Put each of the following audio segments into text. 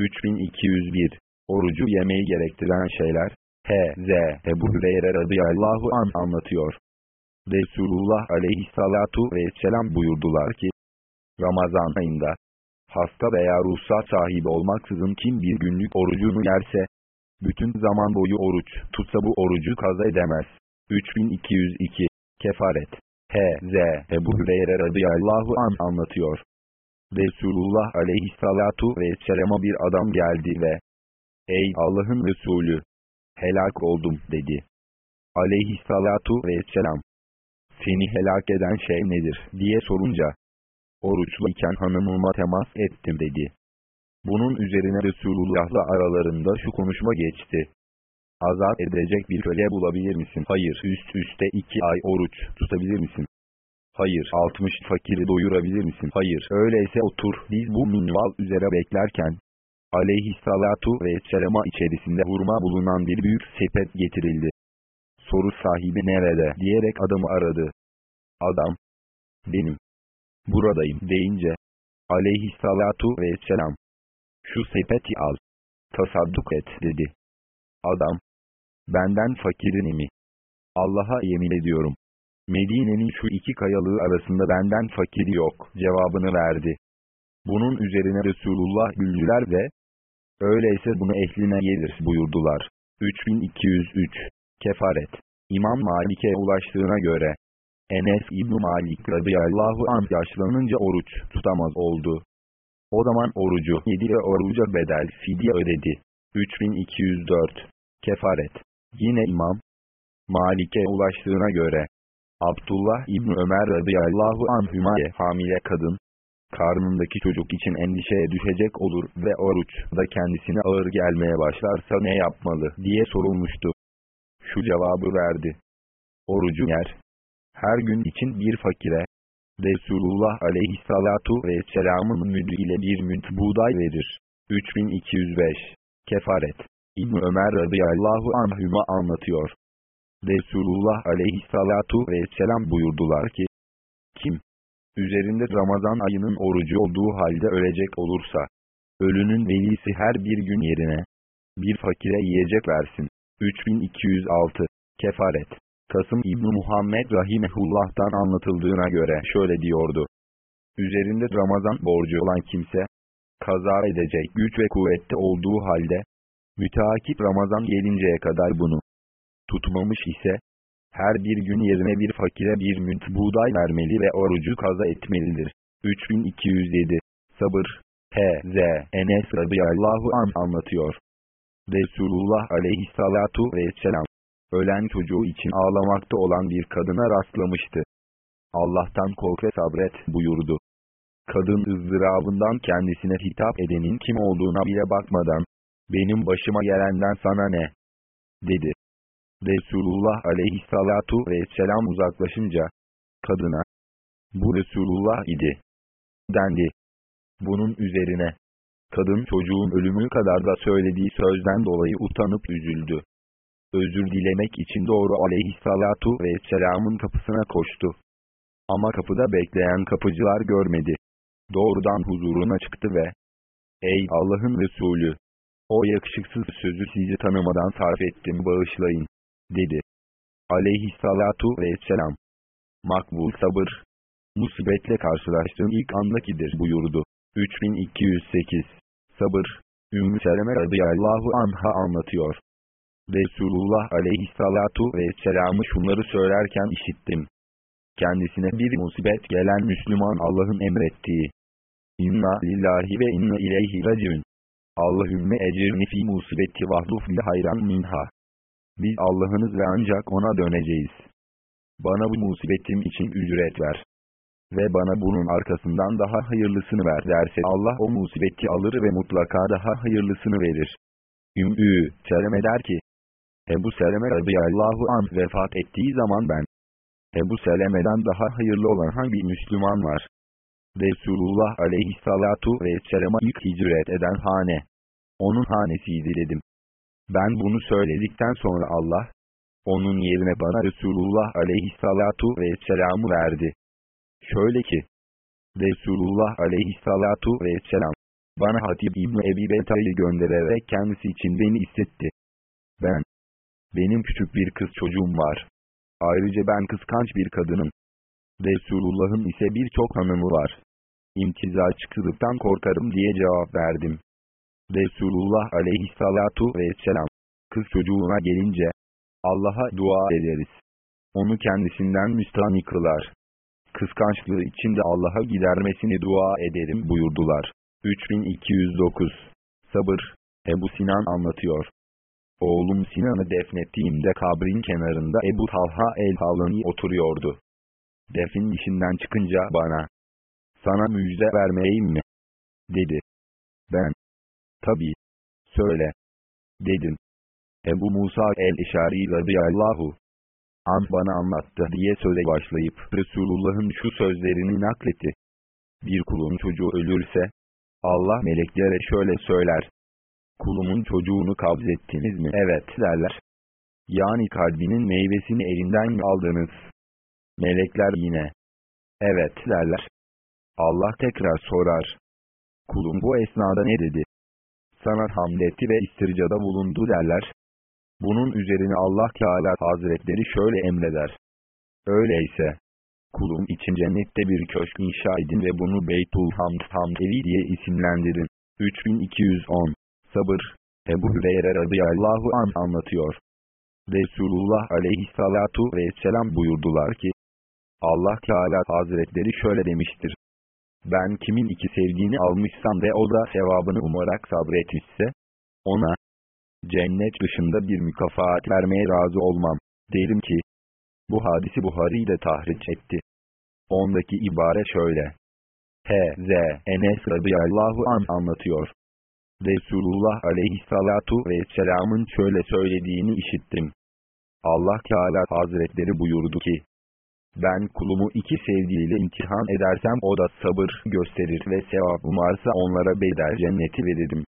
3201 Orucu yemeyi gerektiren şeyler H.Z. Ebu Hüreyre radıyallahu an anlatıyor. Resulullah aleyhissalatu vesselam buyurdular ki, Ramazan ayında, hasta veya ruhsat sahibi olmaksızın kim bir günlük orucunu yerse, bütün zaman boyu oruç tutsa bu orucu kaza edemez. 3202 Kefaret H.Z. Ebu Hüreyre radıyallahu an anlatıyor. Resulullah aleyhissalatu vesselama bir adam geldi ve Ey Allah'ın Resulü! Helak oldum dedi. Aleyhissalatu vesselam. Seni helak eden şey nedir diye sorunca. Oruçluyken hanımıma temas ettim dedi. Bunun üzerine Resulullah'la aralarında şu konuşma geçti. Azat edecek bir köle bulabilir misin? Hayır. Üst üste iki ay oruç tutabilir misin? Hayır. 60 fakiri doyurabilir misin? Hayır. Öyleyse otur. Biz bu minval üzere beklerken, aleyhissalatu vesselama içerisinde hurma bulunan bir büyük sepet getirildi. Soru sahibi nerede diyerek adamı aradı. Adam, benim, buradayım deyince, aleyhissalatu vesselam, şu sepeti al, tasadduk et dedi. Adam, benden fakirin mi? Allah'a yemin ediyorum. Medine'nin şu iki kayalığı arasında benden fakiri yok cevabını verdi. Bunun üzerine Resulullah güldüler ve öyleyse bunu ehline gelir buyurdular. 3203 Kefaret İmam Malik'e ulaştığına göre Enes İbn Malik radıyallahu anh yaşlanınca oruç tutamaz oldu. O zaman orucu yedi ve oruca bedel fidye ödedi. 3204 Kefaret Yine İmam Malik'e ulaştığına göre Abdullah İbn Ömer radıyallahu anhüma'ye hamile kadın karnındaki çocuk için endişeye düşecek olur ve oruç da kendisine ağır gelmeye başlarsa ne yapmalı diye sorulmuştu. Şu cevabı verdi. Orucu yer. Her gün için bir fakire, Resulullah aleyhissalatu vesselamın müdü ile bir müd buğday verir. 3205 Kefaret İbn Ömer radıyallahu anhüma anlatıyor. Resulullah aleyhissalatu vesselam buyurdular ki, Kim, üzerinde Ramazan ayının orucu olduğu halde ölecek olursa, ölünün velisi her bir gün yerine, bir fakire yiyecek versin. 3206 Kefaret Kasım İbn Muhammed Rahimehullah'tan anlatıldığına göre şöyle diyordu. Üzerinde Ramazan borcu olan kimse, kaza edecek güç ve kuvvette olduğu halde, müteakip Ramazan gelinceye kadar bunu tutmamış ise, her bir gün yerine bir fakire bir münt buğday vermeli ve orucu kaza etmelidir. 3207 Sabır H.Z. Enes radıyallahu an anlatıyor. Resulullah aleyhissalatu vesselam, ölen çocuğu için ağlamakta olan bir kadına rastlamıştı. Allah'tan kork ve sabret buyurdu. Kadın ızdırabından kendisine hitap edenin kim olduğuna bile bakmadan, benim başıma gelenden sana ne? dedi. Resulullah aleyhissalatu vesselam uzaklaşınca, kadına, bu Resulullah idi, dendi. Bunun üzerine, kadın çocuğun ölümü kadar da söylediği sözden dolayı utanıp üzüldü. Özür dilemek için doğru aleyhissalatu vesselamın kapısına koştu. Ama kapıda bekleyen kapıcılar görmedi. Doğrudan huzuruna çıktı ve, Ey Allah'ın Resulü! O yakışıksız sözü sizi tanımadan sarf ettim bağışlayın, dedi. Aleyhissalatu vesselam. Makbul sabır. Musibetle karşılaştığın ilk andakidir buyurdu. 3208 Sabır. Ümmü Seleme radıyallahu anha anlatıyor. Resulullah aleyhissalatu vesselam'ı şunları söylerken işittim. Kendisine bir musibet gelen Müslüman Allah'ın emrettiği. İnna lillahi ve inna ileyhi raciun. Allahümme ecirni fi musibeti vahduf li hayran minha. Biz Allah'ınız ve ancak ona döneceğiz. Bana bu musibetim için ücret ver. Ve bana bunun arkasından daha hayırlısını ver derse Allah o musibeti alır ve mutlaka daha hayırlısını verir. Ümmü, Seleme der ki, Ebu Seleme radıyallahu anh vefat ettiği zaman ben, Ebu Seleme'den daha hayırlı olan hangi Müslüman var? Resulullah aleyhissalatu vesselam'a ilk hicret eden hane. Onun hanesiydi dedim. Ben bunu söyledikten sonra Allah, onun yerine bana Resulullah aleyhissalatu vesselam'ı verdi. Şöyle ki, Resulullah aleyhissalatu vesselam, bana Hatip İbni Ebi Beta'yı göndererek kendisi için beni istetti. Ben, benim küçük bir kız çocuğum var. Ayrıca ben kıskanç bir kadınım. Resulullah'ın ise birçok hanımı var. İmtizacılıktan korkarım diye cevap verdim. Resulullah aleyhissalatu vesselam, kız çocuğuna gelince, Allah'a dua ederiz. Onu kendisinden müstahni kılar. Kıskançlığı içinde Allah'a gidermesini dua ederim buyurdular. 3209 Sabır Ebu Sinan anlatıyor. Oğlum Sinan'ı defnettiğimde kabrin kenarında Ebu Talha el-Havlani oturuyordu. Defin işinden çıkınca bana, sana müjde vermeyeyim mi? Dedi. Ben, tabi, söyle, dedim. Ebu Musa el-İşari radıyallahu an bana anlattı diye söze başlayıp Resulullah'ın şu sözlerini nakletti. Bir kulun çocuğu ölürse, Allah meleklere şöyle söyler. Kulumun çocuğunu kabzettiniz mi? Evet derler. Yani kalbinin meyvesini elinden mi aldınız? Melekler yine. Evet derler. Allah tekrar sorar. Kulum bu esnada ne dedi? Sana hamd etti ve istircada bulundu derler. Bunun üzerine Allah Teala Hazretleri şöyle emreder. Öyleyse, kulum için cennette bir köşk inşa edin ve bunu Beytul Hamd Hamd Evi diye isimlendirin. 3210 Sabır Ebu Hüreyre radıyallahu an anlatıyor. Resulullah aleyhissalatu vesselam buyurdular ki, Allah Teala Hazretleri şöyle demiştir. Ben kimin iki sevdiğini almışsam ve o da sevabını umarak sabretmişse, ona, cennet dışında bir mükafat vermeye razı olmam. Derim ki, bu hadisi Buhari de tahriç etti. Ondaki ibare şöyle. H.Z. Enes radıyallahu an anlatıyor. Resulullah aleyhissalatu vesselamın şöyle söylediğini işittim. Allah Teala Hazretleri buyurdu ki, ben kulumu iki sevdiğiyle imtihan edersem o da sabır gösterir ve sevap umarsa onlara bedel cenneti veririm.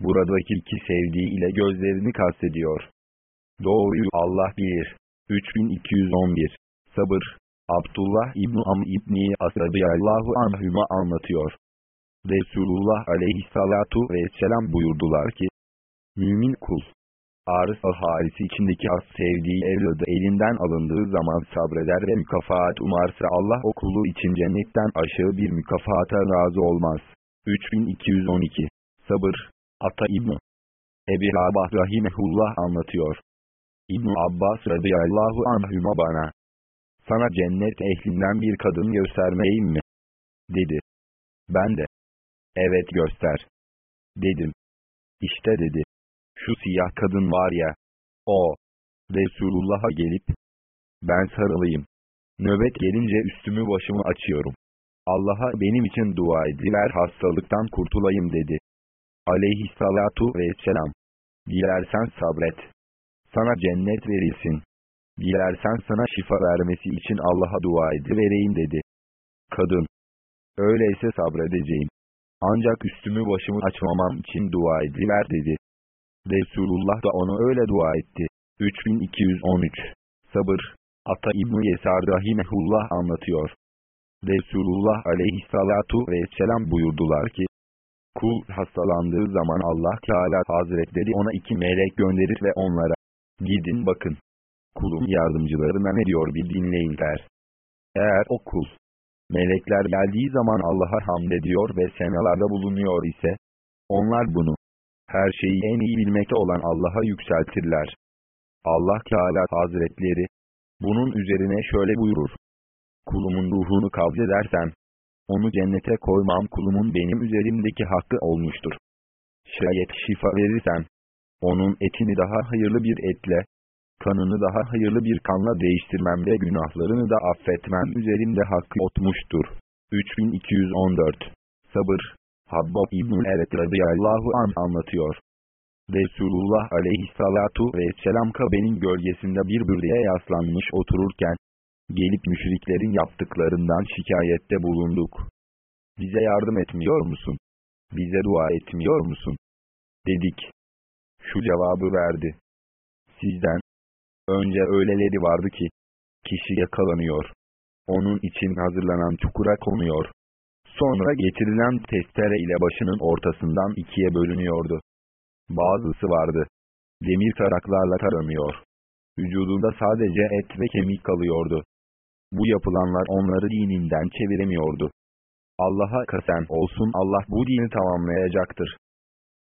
Buradaki iki sevdiği ile gözlerini kastediyor. Doğruyu Allah bilir. 3211 Sabır Abdullah İbni Am İbni As radıyallahu anhüma anlatıyor. Resulullah aleyhissalatu vesselam buyurdular ki, Mümin kul, arız ahalisi içindeki az sevdiği evladı elinden alındığı zaman sabreder ve mükafat umarsa Allah o kulu için cennetten aşağı bir mükafata razı olmaz. 3212 Sabır Ata İbni Ebi Rabah Rahimehullah anlatıyor. İbn Abbas radıyallahu anhüma bana, sana cennet ehlinden bir kadın göstermeyeyim mi? Dedi. Ben de, evet göster. Dedim. İşte dedi. Şu siyah kadın var ya, o, Resulullah'a gelip, ben sarılayım. Nöbet gelince üstümü başımı açıyorum. Allah'a benim için dua ediler hastalıktan kurtulayım dedi. Aleyhissalatu vesselam. Dilersen sabret. Sana cennet verilsin. Dilersen sana şifa vermesi için Allah'a dua edivereyim dedi. Kadın. Öyleyse sabredeceğim. Ancak üstümü başımı açmamam için dua ediver dedi. Resulullah da onu öyle dua etti. 3213 Sabır Ata İbni Yesar Rahimehullah anlatıyor. Resulullah aleyhissalatu vesselam buyurdular ki, Kul hastalandığı zaman Allah Teala Hazretleri ona iki melek gönderir ve onlara, gidin bakın. Kulun yardımcılarına ne diyor bir dinleyin der. Eğer o kul, melekler geldiği zaman Allah'a hamd ediyor ve senalarda bulunuyor ise, onlar bunu, her şeyi en iyi bilmekte olan Allah'a yükseltirler. Allah Teala Hazretleri, bunun üzerine şöyle buyurur. Kulumun ruhunu kabzedersem, onu cennete koymam kulumun benim üzerimdeki hakkı olmuştur. Şayet şifa verirsem, onun etini daha hayırlı bir etle, kanını daha hayırlı bir kanla değiştirmem ve günahlarını da affetmem üzerimde hakkı otmuştur. 3214 Sabır Habbab İbnül Eret radıyallahu an anlatıyor. Resulullah aleyhissalatu vesselam Kabe'nin gölgesinde bir bürüye yaslanmış otururken, gelip müşriklerin yaptıklarından şikayette bulunduk. Bize yardım etmiyor musun? Bize dua etmiyor musun? Dedik. Şu cevabı verdi. Sizden, önce öyleleri vardı ki, kişi yakalanıyor. Onun için hazırlanan çukura konuyor. Sonra getirilen testere ile başının ortasından ikiye bölünüyordu. Bazısı vardı. Demir taraklarla taranıyor. Vücudunda sadece et ve kemik kalıyordu. Bu yapılanlar onları dininden çeviremiyordu. Allah'a kasem olsun Allah bu dini tamamlayacaktır.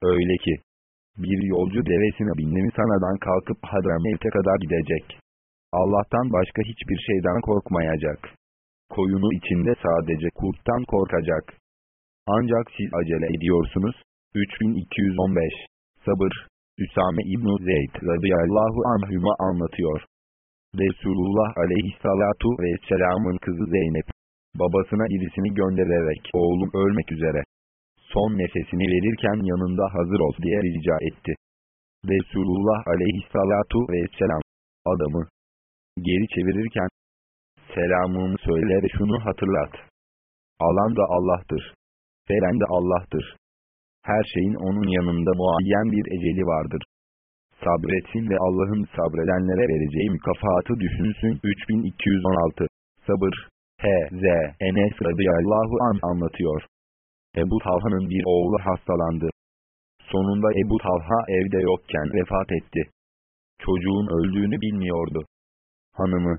Öyle ki, bir yolcu devesine bindi mi sanadan kalkıp Hadramevt'e kadar gidecek. Allah'tan başka hiçbir şeyden korkmayacak. Koyunu içinde sadece kurttan korkacak. Ancak siz acele ediyorsunuz. 3215 Sabır Üsame İbn Zeyd radıyallahu anhüma anlatıyor. Resulullah aleyhissalatu vesselamın kızı Zeynep, babasına irisini göndererek oğlum ölmek üzere. Son nefesini verirken yanında hazır ol diye rica etti. Resulullah aleyhissalatu vesselam, adamı geri çevirirken, selamımı söyle ve şunu hatırlat. Alan da Allah'tır. Veren de Allah'tır. Her şeyin onun yanında muayyen bir eceli vardır. Sabretsin ve Allah'ın sabredenlere vereceği mükafatı düşünsün. 3216 Sabır H.Z. Enes radıyallahu an anlatıyor. Ebu Talha'nın bir oğlu hastalandı. Sonunda Ebu Talha evde yokken vefat etti. Çocuğun öldüğünü bilmiyordu. Hanımı,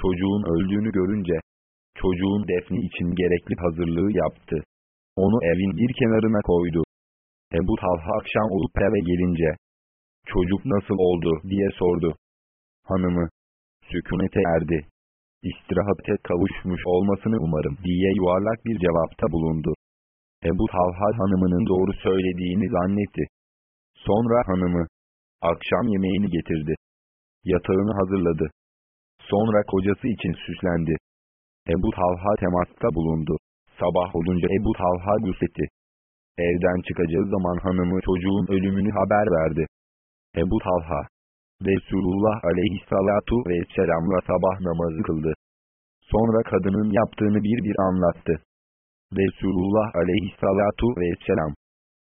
çocuğun öldüğünü görünce, çocuğun defni için gerekli hazırlığı yaptı. Onu evin bir kenarına koydu. Ebu Talha akşam olup eve gelince, çocuk nasıl oldu diye sordu. Hanımı, sükunete erdi. İstirahate kavuşmuş olmasını umarım diye yuvarlak bir cevapta bulundu. Ebu Talha hanımının doğru söylediğini zannetti. Sonra hanımı, akşam yemeğini getirdi. Yatağını hazırladı. Sonra kocası için süslendi. Ebu Talha temasta bulundu. Sabah olunca Ebu Talha gusletti. Evden çıkacağı zaman hanımı çocuğun ölümünü haber verdi. Ebu Talha, Resulullah aleyhissalatu vesselamla sabah namazı kıldı. Sonra kadının yaptığını bir bir anlattı. Resulullah aleyhissalatu vesselam,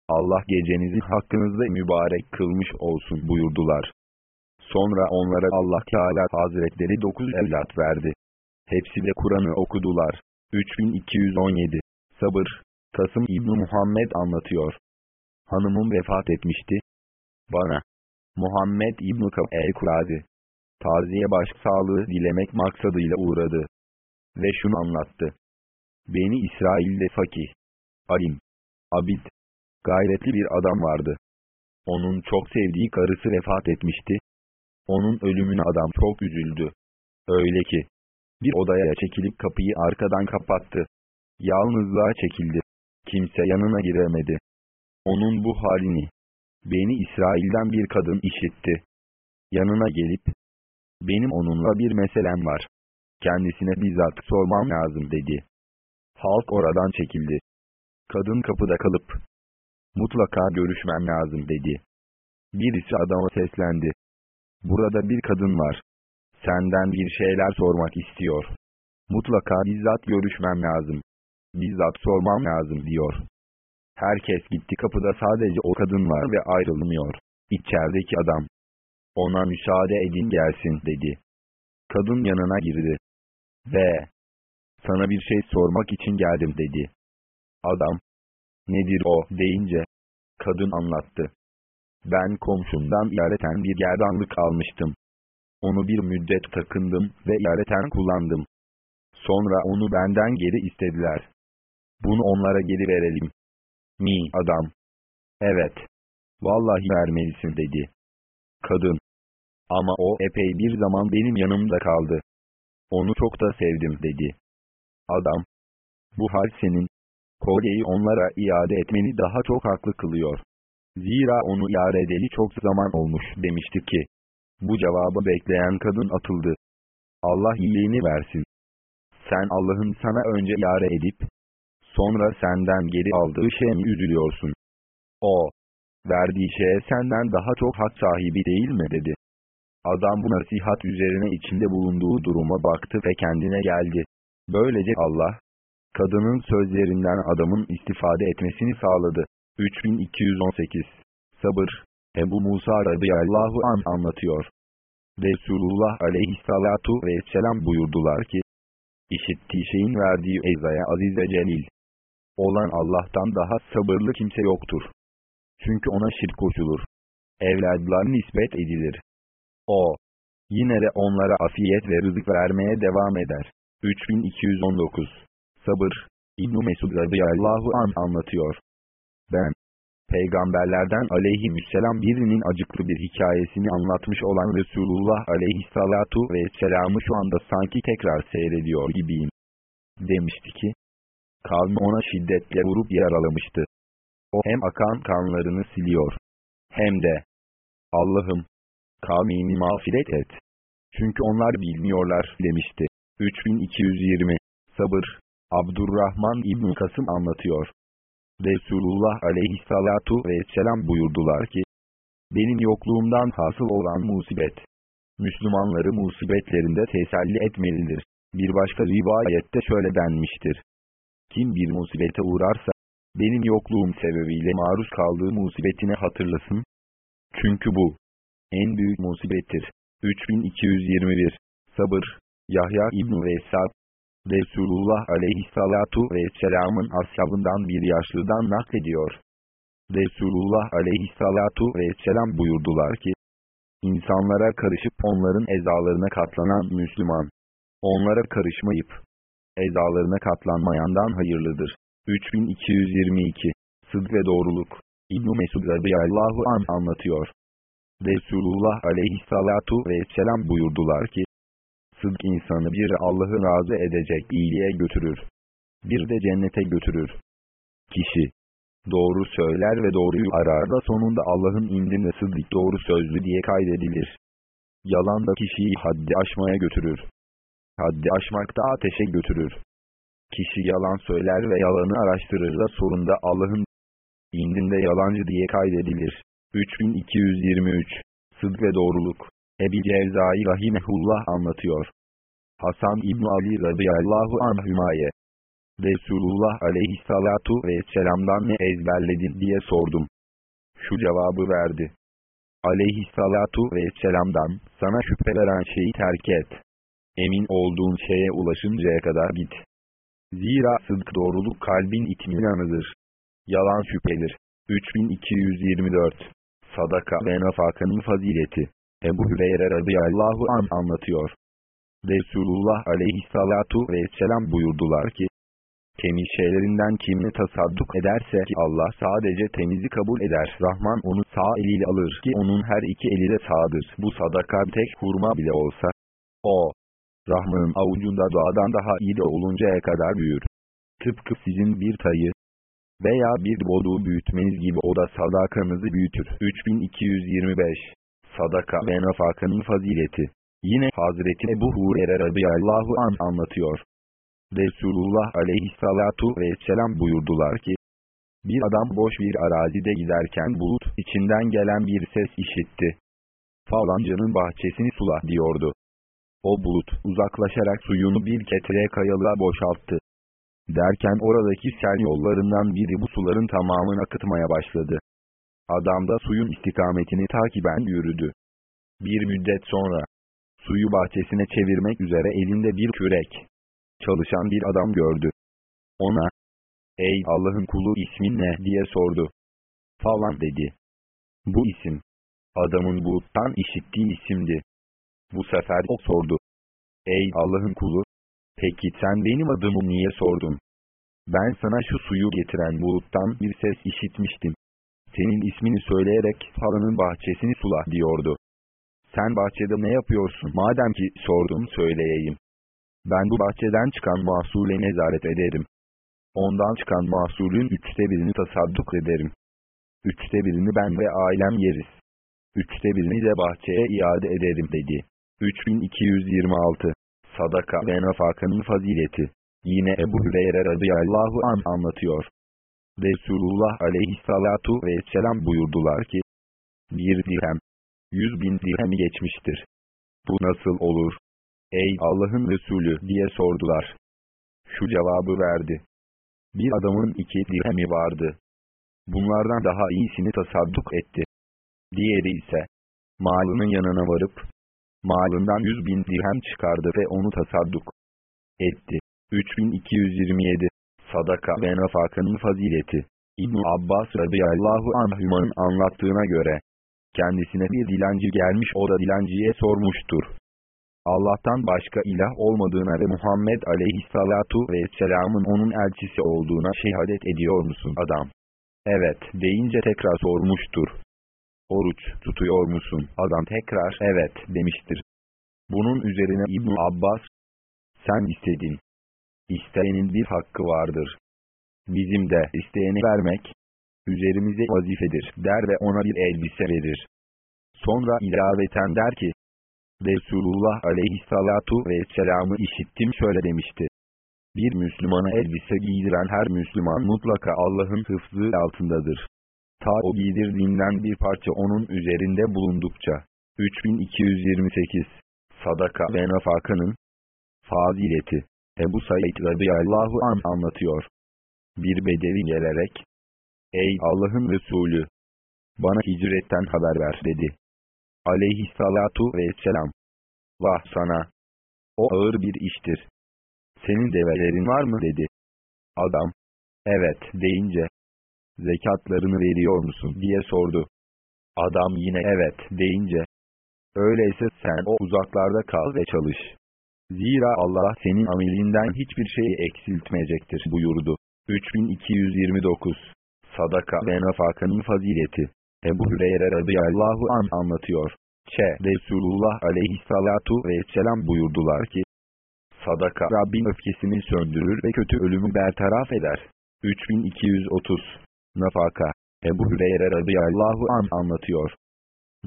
Allah gecenizi hakkınızda mübarek kılmış olsun buyurdular. Sonra onlara Allah Teala Hazretleri dokuz evlat verdi. Hepsi de Kur'an'ı okudular. 3217 Sabır Kasım İbni Muhammed anlatıyor. Hanımım vefat etmişti. Bana Muhammed İbni Kab el-Kurazi taziye başsağlığı dilemek maksadıyla uğradı. Ve şunu anlattı. Beni İsrail'de fakih, alim, abid, gayretli bir adam vardı. Onun çok sevdiği karısı vefat etmişti. Onun ölümüne adam çok üzüldü. Öyle ki, bir odaya çekilip kapıyı arkadan kapattı. Yalnızlığa çekildi. Kimse yanına giremedi. Onun bu halini, beni İsrail'den bir kadın işitti. Yanına gelip, benim onunla bir meselem var. Kendisine bizzat sormam lazım dedi. Halk oradan çekildi. Kadın kapıda kalıp, mutlaka görüşmem lazım dedi. Birisi adama seslendi. Burada bir kadın var. Senden bir şeyler sormak istiyor. Mutlaka bizzat görüşmem lazım. Bizzat sormam lazım diyor. Herkes gitti kapıda sadece o kadın var ve ayrılmıyor. İçerideki adam. Ona müsaade edin gelsin dedi. Kadın yanına girdi. Ve sana bir şey sormak için geldim dedi. Adam, nedir o deyince, kadın anlattı. Ben komşumdan iareten bir gerdanlık almıştım. Onu bir müddet takındım ve iareten kullandım. Sonra onu benden geri istediler. Bunu onlara geri verelim. Mi adam. Evet. Vallahi vermelisin dedi. Kadın. Ama o epey bir zaman benim yanımda kaldı. Onu çok da sevdim dedi. Adam. Bu hal senin. Kolyeyi onlara iade etmeni daha çok haklı kılıyor. Zira onu iade edeli çok zaman olmuş demişti ki. Bu cevabı bekleyen kadın atıldı. Allah iyiliğini versin. Sen Allah'ın sana önce iade edip, sonra senden geri aldığı şeye mi üzülüyorsun? O, verdiği şeye senden daha çok hak sahibi değil mi dedi. Adam bu nasihat üzerine içinde bulunduğu duruma baktı ve kendine geldi. Böylece Allah, kadının sözlerinden adamın istifade etmesini sağladı. 3218 Sabır Ebu Musa radıyallahu an anlatıyor. Resulullah aleyhissalatu vesselam buyurdular ki, işittiği şeyin verdiği eczaya aziz ve celil. olan Allah'tan daha sabırlı kimse yoktur. Çünkü ona şirk koşulur. Evladlar nispet edilir. O, yine de onlara afiyet ve rızık vermeye devam eder. 3219 Sabır İbn-i Mesud radıyallahu an anlatıyor. Peygamberlerden aleyhisselam birinin acıklı bir hikayesini anlatmış olan Resulullah aleyhissalatu vesselam'ı şu anda sanki tekrar seyrediyor gibiyim. Demişti ki, kavmi ona şiddetle vurup yaralamıştı. O hem akan kanlarını siliyor, hem de, Allah'ım, kavmimi mağfiret et. Çünkü onlar bilmiyorlar demişti. 3220 Sabır Abdurrahman İbn Kasım anlatıyor. Resulullah aleyhissalatu vesselam buyurdular ki, benim yokluğumdan hasıl olan musibet, Müslümanları musibetlerinde teselli etmelidir. Bir başka rivayette şöyle denmiştir. Kim bir musibete uğrarsa, benim yokluğum sebebiyle maruz kaldığı musibetine hatırlasın. Çünkü bu, en büyük musibettir. 3221 Sabır Yahya İbn Vesad Resulullah aleyhissalatu vesselamın ashabından bir yaşlıdan naklediyor. Resulullah aleyhissalatu vesselam buyurdular ki, insanlara karışıp onların ezalarına katlanan Müslüman, onlara karışmayıp, ezalarına katlanmayandan hayırlıdır. 3222 Sıdk ve Doğruluk İbn-i Mesud radıyallahu an anlatıyor. Resulullah aleyhissalatu vesselam buyurdular ki, Sıdk insanı bir Allah'ı razı edecek iyiliğe götürür. Bir de cennete götürür. Kişi, doğru söyler ve doğruyu arar da sonunda Allah'ın indinde sıddık doğru sözlü diye kaydedilir. Yalan da kişiyi haddi aşmaya götürür. Haddi aşmak da ateşe götürür. Kişi yalan söyler ve yalanı araştırır da sonunda Allah'ın indinde yalancı diye kaydedilir. 3223 Sıdk ve Doğruluk Ebi Cevzai Rahimehullah anlatıyor. Hasan İbn Ali radıyallahu anhümaye. Resulullah aleyhissalatu vesselam'dan ne ezberledin diye sordum. Şu cevabı verdi. Aleyhissalatu vesselam'dan sana şüphe veren şeyi terk et. Emin olduğun şeye ulaşıncaya kadar git. Zira sıdk doğruluk kalbin itminanıdır. Yalan şüphedir. 3224 Sadaka ve nafakanın fazileti Ebu Hüreyre radıyallahu an anlatıyor. Resulullah aleyhissalatu vesselam buyurdular ki, temiz şeylerinden kimini tasadduk ederse ki Allah sadece temizi kabul eder. Rahman onu sağ eliyle alır ki onun her iki eli de sağdır. Bu sadaka tek hurma bile olsa, o, Rahman'ın avucunda doğadan daha iyi de oluncaya kadar büyür. Tıpkı sizin bir tayı veya bir boduğu büyütmeniz gibi o da sadakanızı büyütür. 3225 Sadaka ve nafakanın fazileti Yine Hazreti Ebu Hurer'e radıyallahu an anlatıyor. Resulullah aleyhissalatu vesselam buyurdular ki, bir adam boş bir arazide giderken bulut içinden gelen bir ses işitti. Falancanın bahçesini sula diyordu. O bulut uzaklaşarak suyunu bir ketre kayalığa boşalttı. Derken oradaki sel yollarından biri bu suların tamamını akıtmaya başladı. Adam da suyun istikametini takiben yürüdü. Bir müddet sonra, suyu bahçesine çevirmek üzere elinde bir kürek, çalışan bir adam gördü. Ona, ey Allah'ın kulu ismin ne diye sordu. Falan dedi. Bu isim, adamın buluttan işittiği isimdi. Bu sefer o sordu. Ey Allah'ın kulu, peki sen benim adımı niye sordun? Ben sana şu suyu getiren buluttan bir ses işitmiştim. Senin ismini söyleyerek falanın bahçesini sula diyordu. Sen bahçede ne yapıyorsun madem ki sordum söyleyeyim. Ben bu bahçeden çıkan mahsule nezaret ederim. Ondan çıkan mahsulün üçte birini tasadduk ederim. Üçte birini ben ve ailem yeriz. Üçte birini de bahçeye iade ederim dedi. 3226 Sadaka ve nafakanın fazileti Yine Ebu Hüreyre radıyallahu an anlatıyor. Resulullah aleyhissalatu vesselam buyurdular ki, bir dirhem, yüz bin dirhemi geçmiştir. Bu nasıl olur? Ey Allah'ın Resulü diye sordular. Şu cevabı verdi. Bir adamın iki dirhemi vardı. Bunlardan daha iyisini tasadduk etti. Diğeri ise, malının yanına varıp, malından yüz bin dirhem çıkardı ve onu tasadduk etti. 3227 Sadaka ve nafakanın fazileti. ibn Abbas radıyallahu anhümanın anlattığına göre, kendisine bir dilenci gelmiş o da dilenciye sormuştur. Allah'tan başka ilah olmadığına ve Muhammed aleyhissalatu vesselamın onun elçisi olduğuna şehadet ediyor musun adam? Evet deyince tekrar sormuştur. Oruç tutuyor musun? Adam tekrar evet demiştir. Bunun üzerine İbn Abbas, sen istedin. İsteyenin bir hakkı vardır. Bizim de isteyeni vermek, üzerimize vazifedir der ve ona bir elbise verir. Sonra ilaveten der ki, Resulullah aleyhissalatu vesselam'ı işittim şöyle demişti. Bir Müslümana elbise giydiren her Müslüman mutlaka Allah'ın hıfzı altındadır. Ta o giydirdiğinden bir parça onun üzerinde bulundukça. 3228 Sadaka ve nafakanın fazileti Ebu Said radıyallahu an anlatıyor. Bir bedevi gelerek, Ey Allah'ın Resulü! Bana hicretten haber ver dedi. Aleyhissalatu vesselam. Vah sana! O ağır bir iştir. Senin develerin var mı dedi. Adam, evet deyince, zekatlarını veriyor musun diye sordu. Adam yine evet deyince, öyleyse sen o uzaklarda kal ve çalış. Zira Allah senin amelinden hiçbir şeyi eksiltmeyecektir buyurdu. 3229 Sadaka ve nafakanın fazileti Ebu Hüreyre radıyallahu an anlatıyor. Ç. Resulullah aleyhissalatu vesselam buyurdular ki, Sadaka Rabbin öfkesini söndürür ve kötü ölümü bertaraf eder. 3230 Nafaka Ebu Hüreyre radıyallahu an anlatıyor.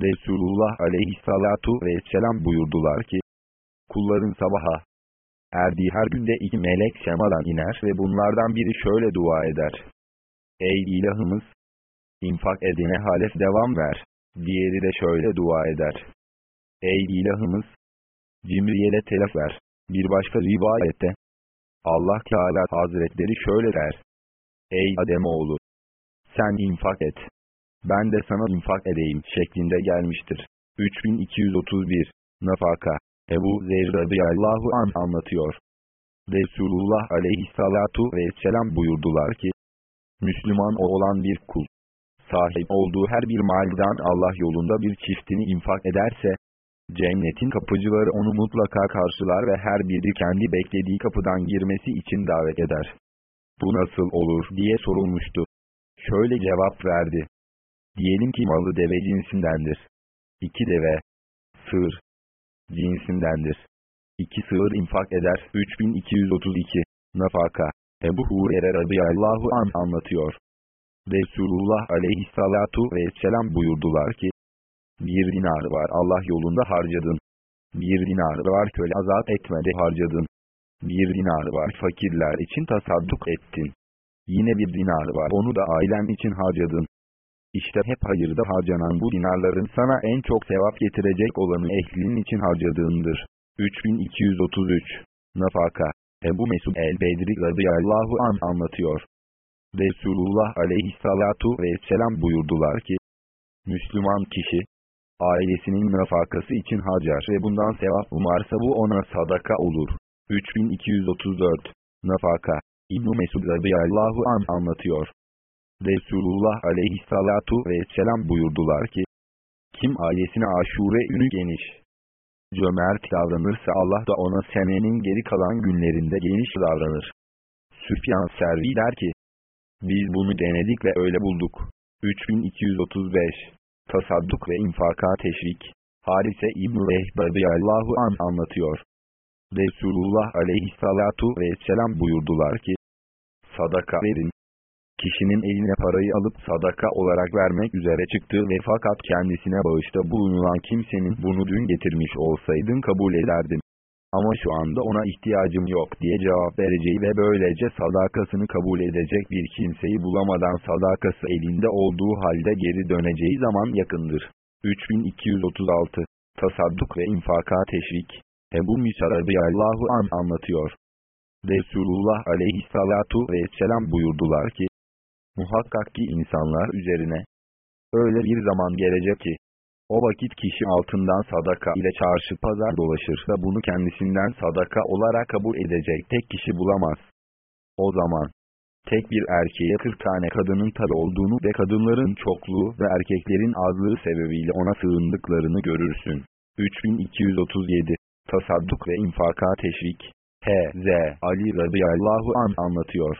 Resulullah aleyhissalatu vesselam buyurdular ki, Kulların sabaha erdiği her günde iki melek semadan iner ve bunlardan biri şöyle dua eder. Ey ilahımız! infak edine halef devam ver. Diğeri de şöyle dua eder. Ey ilahımız! Cimriyele telef ver. Bir başka rivayette, Allah Teala Hazretleri şöyle der. Ey Ademoğlu! Sen infak et. Ben de sana infak edeyim şeklinde gelmiştir. 3231 Nafaka Ebu Zeyr radıyallahu an anlatıyor. Resulullah aleyhissalatu vesselam buyurdular ki, Müslüman olan bir kul, sahip olduğu her bir maldan Allah yolunda bir çiftini infak ederse, Cennetin kapıcıları onu mutlaka karşılar ve her biri kendi beklediği kapıdan girmesi için davet eder. Bu nasıl olur diye sorulmuştu. Şöyle cevap verdi. Diyelim ki malı deve cinsindendir. İki deve, sığır, cinsindendir. İki sığır infak eder. 3232 Nafaka Ebu Hurer'e radıyallahu an anlatıyor. Resulullah aleyhissalatu vesselam buyurdular ki, bir dinar var Allah yolunda harcadın. Bir dinar var köle azat etmede harcadın. Bir dinar var fakirler için tasadduk ettin. Yine bir dinar var onu da ailen için harcadın. İşte hep hayırda harcanan bu dinarların sana en çok sevap getirecek olanı ehlinin için harcadığındır. 3233 Nafaka Ebu Mesud el-Bedri radıyallahu an anlatıyor. Resulullah aleyhissalatu vesselam buyurdular ki, Müslüman kişi, ailesinin nafakası için harcar ve bundan sevap umarsa bu ona sadaka olur. 3234 Nafaka İbn Mesud radıyallahu an anlatıyor. Resulullah aleyhissalatu vesselam buyurdular ki, kim ailesine aşure ünü geniş, cömert davranırsa Allah da ona senenin geri kalan günlerinde geniş davranır. Süfyan Servi der ki, biz bunu denedik ve öyle bulduk. 3235 Tasadduk ve infaka teşvik Harise İbn-i Rehbadiyallahu an anlatıyor. Resulullah aleyhissalatu vesselam buyurdular ki, Sadaka verin, kişinin eline parayı alıp sadaka olarak vermek üzere çıktığı ve fakat kendisine bağışta bulunan kimsenin bunu dün getirmiş olsaydın kabul ederdim. Ama şu anda ona ihtiyacım yok diye cevap vereceği ve böylece sadakasını kabul edecek bir kimseyi bulamadan sadakası elinde olduğu halde geri döneceği zaman yakındır. 3236 Tasadduk ve infaka teşvik Ebu Musa radıyallahu an anlatıyor. Resulullah aleyhissalatu vesselam buyurdular ki, Muhakkak ki insanlar üzerine öyle bir zaman gelecek ki, o vakit kişi altından sadaka ile çarşı pazar dolaşır da bunu kendisinden sadaka olarak kabul edecek tek kişi bulamaz. O zaman, tek bir erkeğe 40 tane kadının tabi olduğunu ve kadınların çokluğu ve erkeklerin azlığı sebebiyle ona sığındıklarını görürsün. 3237 Tasadduk ve infaka teşvik H.Z. Ali radıyallahu an anlatıyor.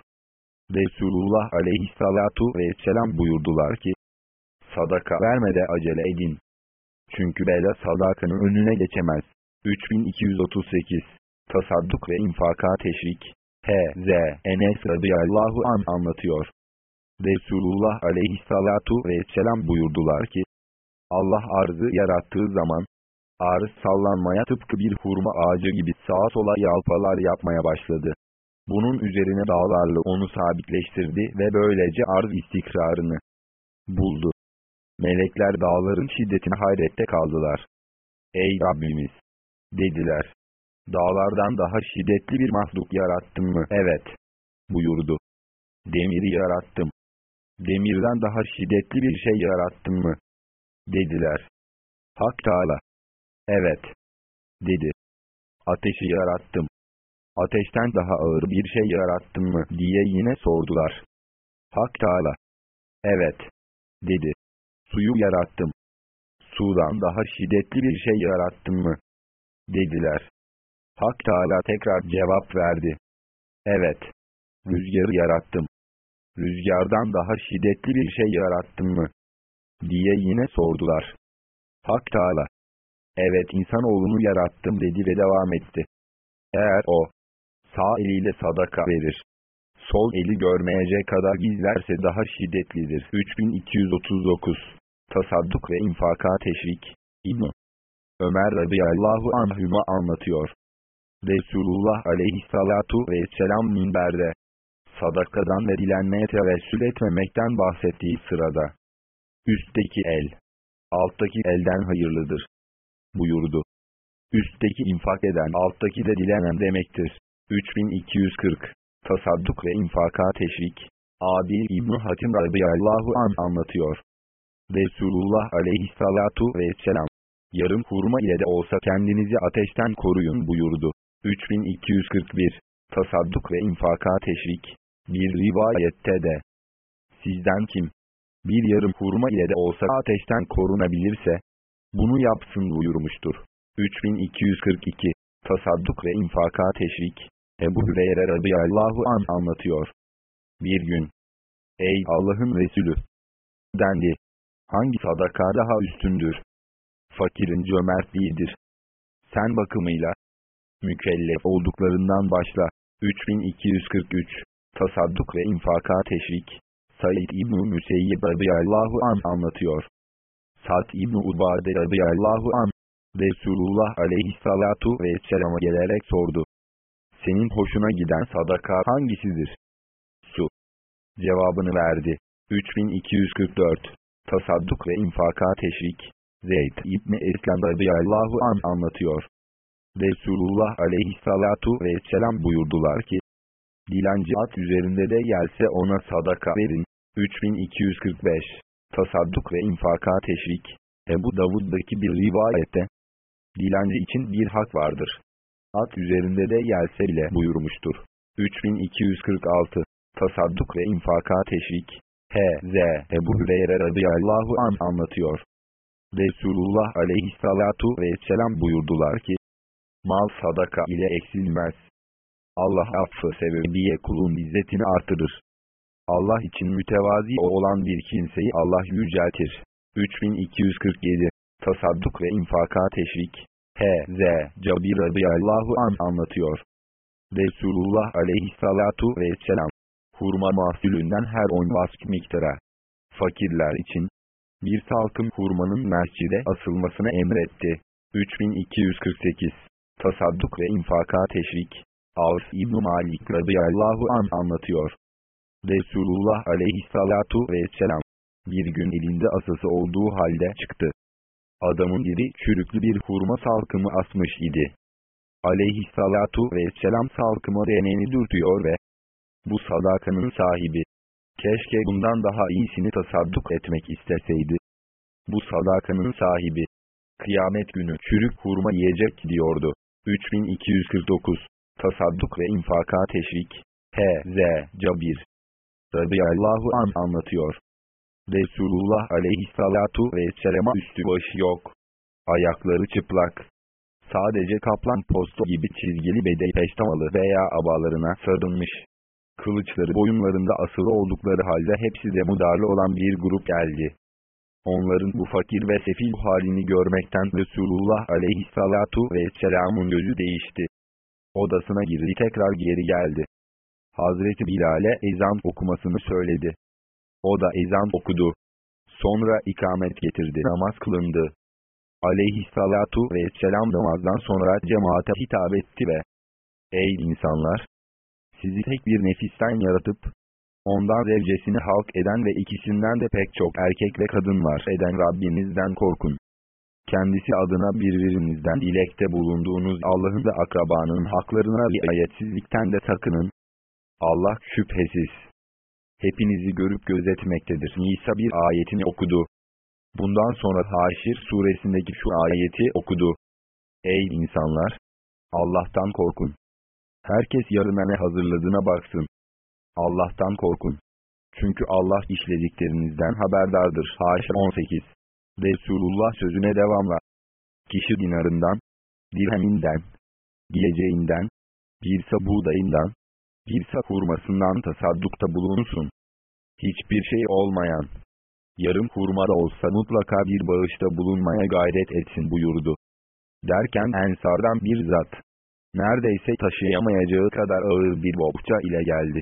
Resulullah aleyhissalatu vesselam buyurdular ki, Sadaka vermede acele edin. Çünkü bela sadakanın önüne geçemez. 3238 Tasadduk ve infaka teşvik H.Z. Enes radıyallahu an anlatıyor. Resulullah aleyhissalatu vesselam buyurdular ki, Allah arzı yarattığı zaman, arz sallanmaya tıpkı bir hurma ağacı gibi sağa sola yalpalar yapmaya başladı. Bunun üzerine dağlarla onu sabitleştirdi ve böylece arz istikrarını buldu. Melekler dağların şiddetine hayrette kaldılar. Ey Rabbimiz! Dediler. Dağlardan daha şiddetli bir mahluk yarattın mı? Evet. Buyurdu. Demiri yarattım. Demirden daha şiddetli bir şey yarattın mı? Dediler. Hak Teala. Evet. Dedi. Ateşi yarattım. Ateşten daha ağır bir şey yarattın mı diye yine sordular. Hak Teala. Evet. Dedi. Suyu yarattım. Sudan daha şiddetli bir şey yarattın mı? Dediler. Hak Teala tekrar cevap verdi. Evet. Rüzgarı yarattım. Rüzgardan daha şiddetli bir şey yarattın mı? Diye yine sordular. Hak Teala. Evet insanoğlunu yarattım dedi ve devam etti. Eğer o, sağ eliyle sadaka verir. Sol eli görmeyecek kadar gizlerse daha şiddetlidir. 3239 Tasadduk ve infaka teşvik İbn Ömer radıyallahu anhüma anlatıyor. Resulullah aleyhissalatu vesselam minberde sadakadan ve dilenmeye tevessül etmemekten bahsettiği sırada üstteki el alttaki elden hayırlıdır buyurdu. Üstteki infak eden alttaki de dilenen demektir. 3240 Tasadduk ve infaka teşvik Adil İbn Hatim radıyallahu an anlatıyor. Resulullah aleyhissalatu vesselam yarım hurma ile de olsa kendinizi ateşten koruyun buyurdu. 3241 Tasadduk ve infaka teşvik Bir rivayette de Sizden kim? Bir yarım hurma ile de olsa ateşten korunabilirse bunu yapsın buyurmuştur. 3242 Tasadduk ve infaka teşvik Ebu Hüreyre radıyallahu an anlatıyor. Bir gün Ey Allah'ın Resulü! Dendi. Hangi sadaka daha üstündür? Fakirin cömertliğidir. Sen bakımıyla mükellef olduklarından başla. 3243 Tasadduk ve infaka teşvik Said İbn-i Müseyyib radıyallahu an anlatıyor. Sa'd İbn-i Ubade radıyallahu an Resulullah aleyhissalatu vesselam'a gelerek sordu. Senin hoşuna giden sadaka hangisidir? Su. Cevabını verdi. 3244 Tasadduk ve infaka teşvik Zeyd İbni Eslem radıyallahu an anlatıyor. Resulullah aleyhissalatu vesselam buyurdular ki, Dilenci at üzerinde de gelse ona sadaka verin. 3245 Tasadduk ve infaka teşvik Ebu Davud'daki bir rivayette, Dilenci için bir hak vardır. At üzerinde de gelse bile buyurmuştur. 3246 Tasadduk ve infaka teşvik H.Z. Ebu Hüreyre radıyallahu an anlatıyor. Resulullah aleyhissalatu vesselam buyurdular ki, Mal sadaka ile eksilmez. Allah affı sebebiye kulun izzetini artırır. Allah için mütevazi olan bir kimseyi Allah yüceltir. 3247 Tasadduk ve infaka teşvik H.Z. Cabir radıyallahu an anlatıyor. Resulullah aleyhissalatu vesselam hurma mahsulünden her on vask miktara fakirler için bir salkım hurmanın mescide asılmasını emretti. 3248 Tasadduk ve infaka teşvik Avs İbn Malik radıyallahu an anlatıyor. Resulullah aleyhissalatu vesselam bir gün elinde asası olduğu halde çıktı. Adamın biri çürüklü bir hurma salkımı asmış idi. Aleyhissalatu vesselam salkıma değneğini dürtüyor ve bu sadakanın sahibi keşke bundan daha iyisini tasadduk etmek isteseydi. Bu sadakanın sahibi kıyamet günü çürük hurma yiyecek diyordu. 3249 Tasadduk ve infaka teşvik H.Z. Cabir radıyallahu an anlatıyor. Resulullah aleyhissalatu vesselam'a üstü başı yok. Ayakları çıplak. Sadece kaplan posto gibi çizgili bedel peştamalı veya abalarına sarılmış. Kılıçları boyunlarında asılı oldukları halde hepsi de mudarlı olan bir grup geldi. Onların bu fakir ve sefil halini görmekten Resulullah aleyhissalatu vesselamın gözü değişti. Odasına girdi tekrar geri geldi. Hazreti Bilal'e ezan okumasını söyledi. O da ezan okudu. Sonra ikamet getirdi namaz kılındı. Aleyhissalatu vesselam namazdan sonra cemaate hitap etti ve Ey insanlar! Sizi tek bir nefisten yaratıp, ondan zevcesini halk eden ve ikisinden de pek çok erkek ve kadın var eden Rabbinizden korkun. Kendisi adına birbirinizden dilekte bulunduğunuz Allah'ın ve akrabanın haklarına riayetsizlikten de sakının. Allah şüphesiz hepinizi görüp gözetmektedir. Nisa bir ayetini okudu. Bundan sonra Haşir suresindeki şu ayeti okudu. Ey insanlar! Allah'tan korkun. Herkes yarına ne hazırladığına baksın. Allah'tan korkun. Çünkü Allah işlediklerinizden haberdardır. Haşir 18 Resulullah sözüne devamla. Kişi dinarından, dirheminden, giyeceğinden, girse buğdayından, girse hurmasından tasaddukta bulunsun. Hiçbir şey olmayan, yarım hurma da olsa mutlaka bir bağışta bulunmaya gayret etsin buyurdu. Derken ensardan bir zat, neredeyse taşıyamayacağı kadar ağır bir bohça ile geldi.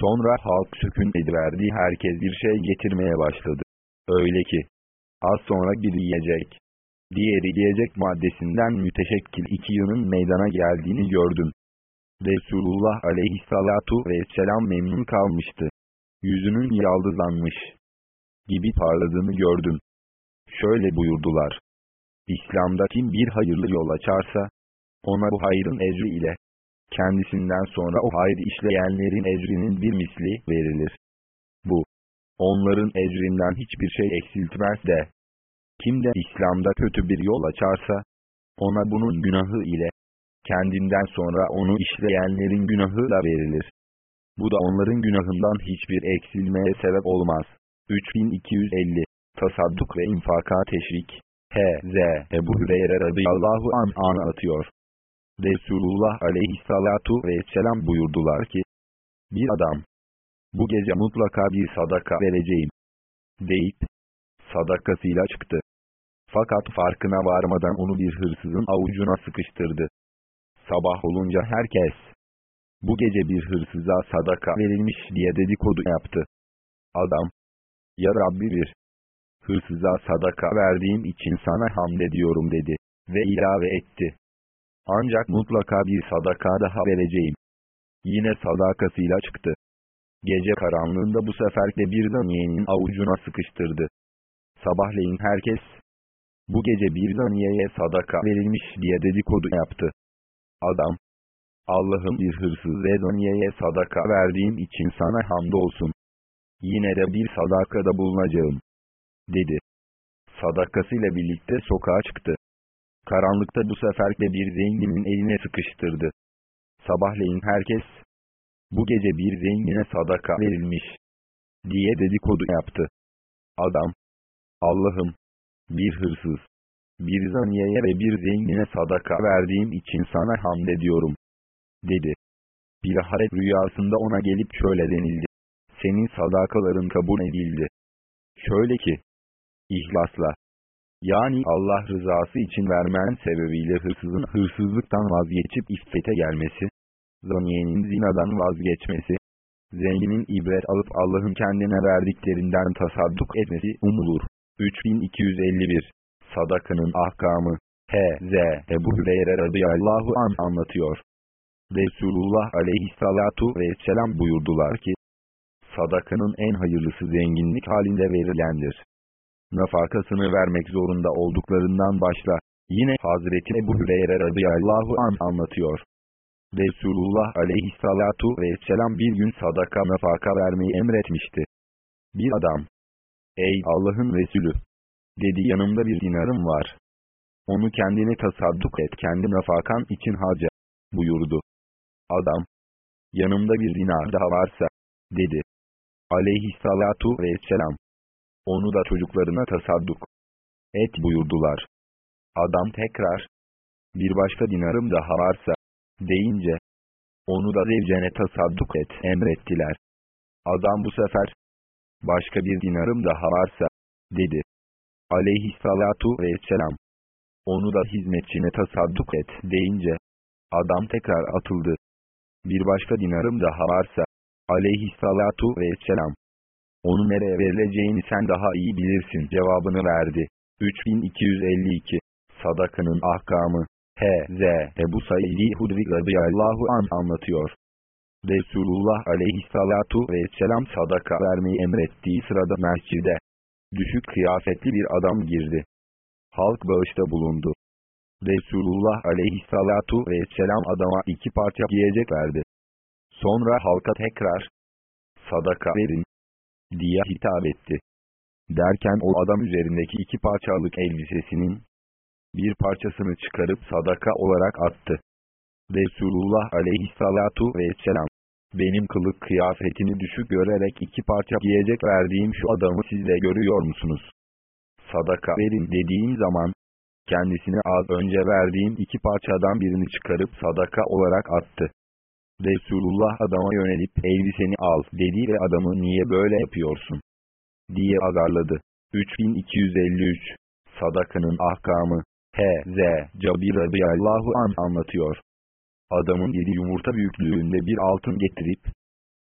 Sonra halk sükun ediverdi herkes bir şey getirmeye başladı. Öyle ki, az sonra bir yiyecek, diğeri yiyecek maddesinden müteşekkil iki yığının meydana geldiğini gördüm. Resulullah aleyhissalatu vesselam memnun kalmıştı. Yüzünün yaldızlanmış gibi parladığını gördüm. Şöyle buyurdular. İslam'da kim bir hayırlı yol açarsa, ona bu hayrın ecri ile, kendisinden sonra o hayır işleyenlerin ecrinin bir misli verilir. Bu, onların ecrinden hiçbir şey eksiltmez de, kim de İslam'da kötü bir yol açarsa, ona bunun günahı ile, kendinden sonra onu işleyenlerin günahı da verilir. Bu da onların günahından hiçbir eksilmeye sebep olmaz. 3250 Tasadduk ve infaka teşvik H.Z. Ebu Hüreyre radıyallahu an anlatıyor. Resulullah aleyhissalatu vesselam buyurdular ki, bir adam, bu gece mutlaka bir sadaka vereceğim, deyip, sadakasıyla çıktı. Fakat farkına varmadan onu bir hırsızın avucuna sıkıştırdı. Sabah olunca herkes, bu gece bir hırsıza sadaka verilmiş diye dedikodu yaptı. Adam, ya Rabbi bir, hırsıza sadaka verdiğim için sana hamd ediyorum dedi ve ilave etti. Ancak mutlaka bir sadaka daha vereceğim. Yine sadakasıyla çıktı. Gece karanlığında bu sefer de bir daniyenin avucuna sıkıştırdı. Sabahleyin herkes, bu gece bir daniyeye sadaka verilmiş diye dedikodu yaptı. Adam, Allah'ım bir hırsız ve daniyeye sadaka verdiğim için sana hamdolsun. Yine de bir sadakada bulunacağım, dedi. Sadakasıyla birlikte sokağa çıktı. Karanlıkta bu sefer de bir zenginin eline sıkıştırdı. Sabahleyin herkes, bu gece bir zengine sadaka verilmiş, diye dedikodu yaptı. Adam, Allah'ım, bir hırsız, bir zaniyeye ve bir zengine sadaka verdiğim için sana hamd ediyorum, dedi. Bir haret rüyasında ona gelip şöyle denildi. Senin sadakaların kabul edildi. Şöyle ki, ihlasla, yani Allah rızası için vermen sebebiyle hırsızın hırsızlıktan vazgeçip iffete gelmesi, zaniyenin zinadan vazgeçmesi, zenginin ibret alıp Allah'ın kendine verdiklerinden tasadduk etmesi umulur. 3251 Sadakanın ahkamı H.Z. Ebu Hüreyre radıyallahu an anlatıyor. Resulullah aleyhissalatu vesselam buyurdular ki, Sadakanın en hayırlısı zenginlik halinde verilendir nafakasını vermek zorunda olduklarından başla. Yine Hazreti Ebu Hüreyre radıyallahu an anlatıyor. Resulullah aleyhissalatu vesselam bir gün sadaka nafaka vermeyi emretmişti. Bir adam, ey Allah'ın Resulü, dedi yanımda bir dinarım var. Onu kendine tasadduk et kendi nafakan için harca, buyurdu. Adam, yanımda bir dinar daha varsa, dedi. Aleyhissalatu vesselam. Onu da çocuklarına tasadduk et buyurdular. Adam tekrar, bir başka dinarım daha varsa, deyince, onu da zevcene tasadduk et emrettiler. Adam bu sefer, başka bir dinarım daha varsa, dedi. Aleyhissalatu vesselam. Onu da hizmetçine tasadduk et deyince, adam tekrar atıldı. Bir başka dinarım daha varsa, aleyhissalatu vesselam. Onu nereye verileceğini sen daha iyi bilirsin cevabını verdi. 3252 Sadakanın ahkamı H.Z. Ebu Said-i Hudri radıyallahu an anlatıyor. Resulullah aleyhissalatu vesselam sadaka vermeyi emrettiği sırada mescide düşük kıyafetli bir adam girdi. Halk bağışta bulundu. Resulullah aleyhissalatu vesselam adama iki parça giyecek verdi. Sonra halka tekrar sadaka verin diye hitap etti. Derken o adam üzerindeki iki parçalık elbisesinin bir parçasını çıkarıp sadaka olarak attı. Resulullah aleyhissalatu vesselam, benim kılık kıyafetini düşük görerek iki parça giyecek verdiğim şu adamı siz de görüyor musunuz? Sadaka verin dediğim zaman, kendisine az önce verdiğim iki parçadan birini çıkarıp sadaka olarak attı. Resulullah adama yönelip elbiseni al dedi ve adamı niye böyle yapıyorsun? diye azarladı. 3253 Sadakanın ahkamı H.Z. Cabir radıyallahu an anlatıyor. Adamın yedi yumurta büyüklüğünde bir altın getirip,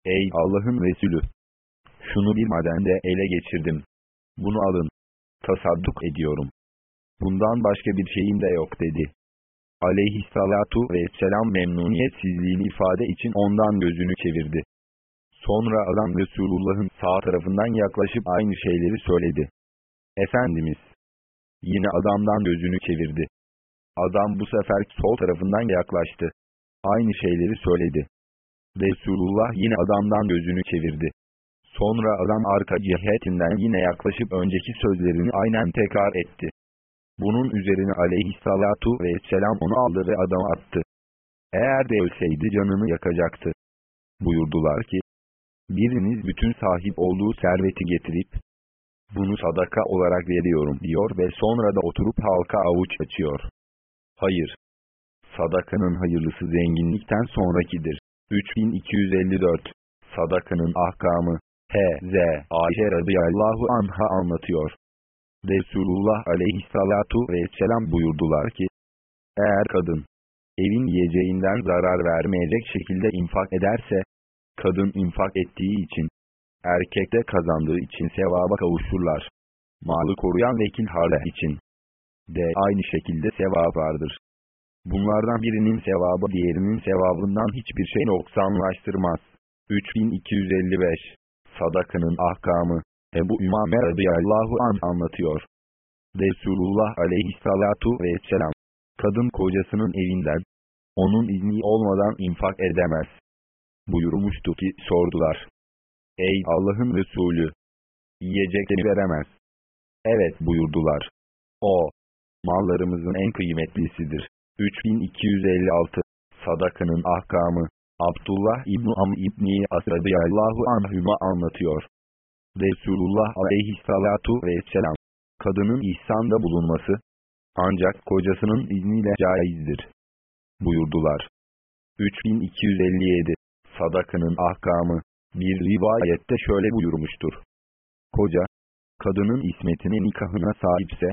Ey Allah'ın Resulü! Şunu bir madende ele geçirdim. Bunu alın. Tasadduk ediyorum. Bundan başka bir şeyim de yok dedi. Aleyhissalatu vesselam memnuniyetsizliğini ifade için ondan gözünü çevirdi. Sonra adam Resulullah'ın sağ tarafından yaklaşıp aynı şeyleri söyledi. Efendimiz yine adamdan gözünü çevirdi. Adam bu sefer sol tarafından yaklaştı. Aynı şeyleri söyledi. Resulullah yine adamdan gözünü çevirdi. Sonra adam arka cihetinden yine yaklaşıp önceki sözlerini aynen tekrar etti. Bunun üzerine aleyhissalatu vesselam onu aldı ve adamı attı. Eğer de ölseydi canını yakacaktı. Buyurdular ki, Biriniz bütün sahip olduğu serveti getirip, bunu sadaka olarak veriyorum diyor ve sonra da oturup halka avuç açıyor. Hayır. Sadakanın hayırlısı zenginlikten sonrakidir. 3254 Sadakanın ahkamı H.Z. Ayşe radıyallahu anha anlatıyor. Resulullah aleyhissalatu vesselam buyurdular ki, eğer kadın, evin yiyeceğinden zarar vermeyecek şekilde infak ederse, Kadın infak ettiği için, erkek de kazandığı için sevaba kavuşurlar. Malı koruyan vekil hale için de aynı şekilde sevap vardır. Bunlardan birinin sevabı diğerinin sevabından hiçbir şey noksanlaştırmaz. 3255 Sadakanın ahkamı Ebu Ümame radıyallahu an anlatıyor. Resulullah aleyhissalatu vesselam Kadın kocasının evinden onun izni olmadan infak edemez buyurmuştu ki sordular. Ey Allah'ın Resulü! Yiyecekleri veremez. Evet buyurdular. O, mallarımızın en kıymetlisidir. 3256 Sadakanın ahkamı Abdullah İbni Am İbni As radıyallahu anhüma anlatıyor. Resulullah aleyhissalatu vesselam kadının ihsanda bulunması ancak kocasının izniyle caizdir. Buyurdular. 3257 Sadakanın ahkamı, bir rivayette şöyle buyurmuştur. Koca, kadının ismetine nikahına sahipse,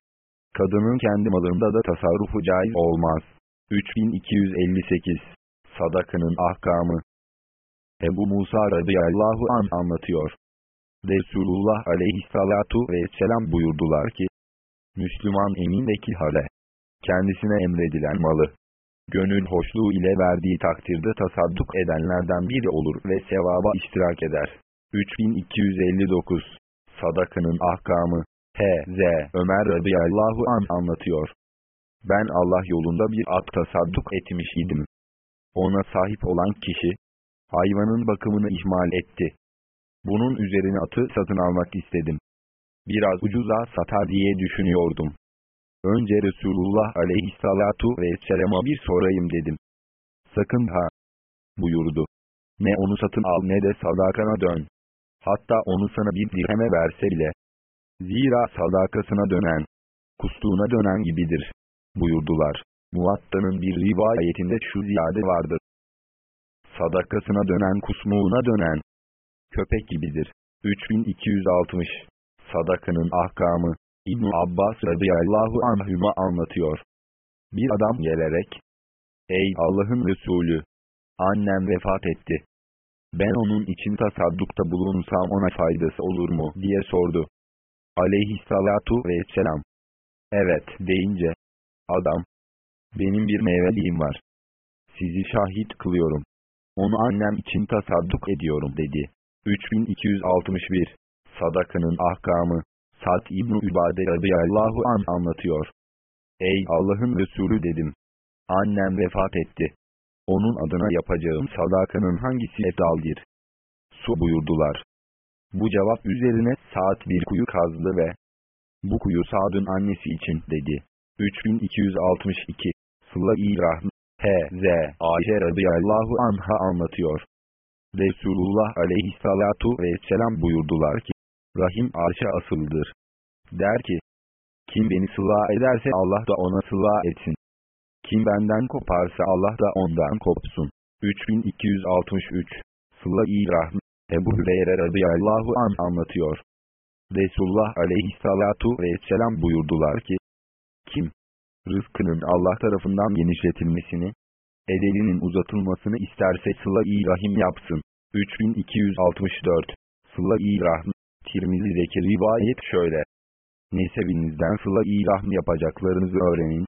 kadının kendi malında da tasarrufu caiz olmaz. 3258 Sadakanın ahkamı Ebu Musa radıyallahu an anlatıyor. Resulullah aleyhissalatu vesselam buyurdular ki, Müslüman emin vekil hale, kendisine emredilen malı, gönül hoşluğu ile verdiği takdirde tasadduk edenlerden biri olur ve sevaba iştirak eder. 3259 Sadakanın ahkamı H.Z. Ömer radıyallahu an anlatıyor. Ben Allah yolunda bir at tasadduk etmiş idim. Ona sahip olan kişi, hayvanın bakımını ihmal etti. Bunun üzerine atı satın almak istedim. Biraz ucuza satar diye düşünüyordum. Önce Resulullah aleyhissalatu vesselama bir sorayım dedim. Sakın ha! buyurdu. Ne onu satın al ne de sadakana dön. Hatta onu sana bir dirheme verse bile. Zira sadakasına dönen, kustuğuna dönen gibidir. Buyurdular. Muatta'nın bir rivayetinde şu ziyade vardır. Sadakasına dönen kusmuğuna dönen, köpek gibidir. 3260 Sadakanın ahkamı İbn Abbas radıyallahu anhüma anlatıyor. Bir adam gelerek, Ey Allah'ın Resulü! Annem vefat etti. Ben onun için tasaddukta bulunsam ona faydası olur mu diye sordu. Aleyhissalatu vesselam. Evet deyince, adam, benim bir meyveliğim var. Sizi şahit kılıyorum. Onu annem için tasadduk ediyorum dedi. 3261 Sadakanın ahkamı Sad İbn-i Übade radıyallahu an anlatıyor. Ey Allah'ın Resulü dedim. Annem vefat etti. Onun adına yapacağım sadakanın hangisi efdaldir? Su buyurdular. Bu cevap üzerine saat bir kuyu kazdı ve bu kuyu Sad'ın annesi için dedi. 3262 Sıla-i Rahm H.Z. Ayşe radıyallahu anha anlatıyor. Resulullah aleyhissalatu vesselam buyurdular ki, Rahim arşa asıldır. Der ki, kim beni sıla ederse Allah da ona sıla etsin. Kim benden koparsa Allah da ondan kopsun. 3263 Sıla-i Rahm Ebu Hüreyre radıyallahu an anlatıyor. Resulullah aleyhissalatu vesselam buyurdular ki, kim, rızkının Allah tarafından genişletilmesini, edelinin uzatılmasını isterse sıla-i rahim yapsın. 3264 Sıla-i rahm Tirmizi'deki rivayet şöyle. Nesebinizden sıla-i rahm yapacaklarınızı öğrenin.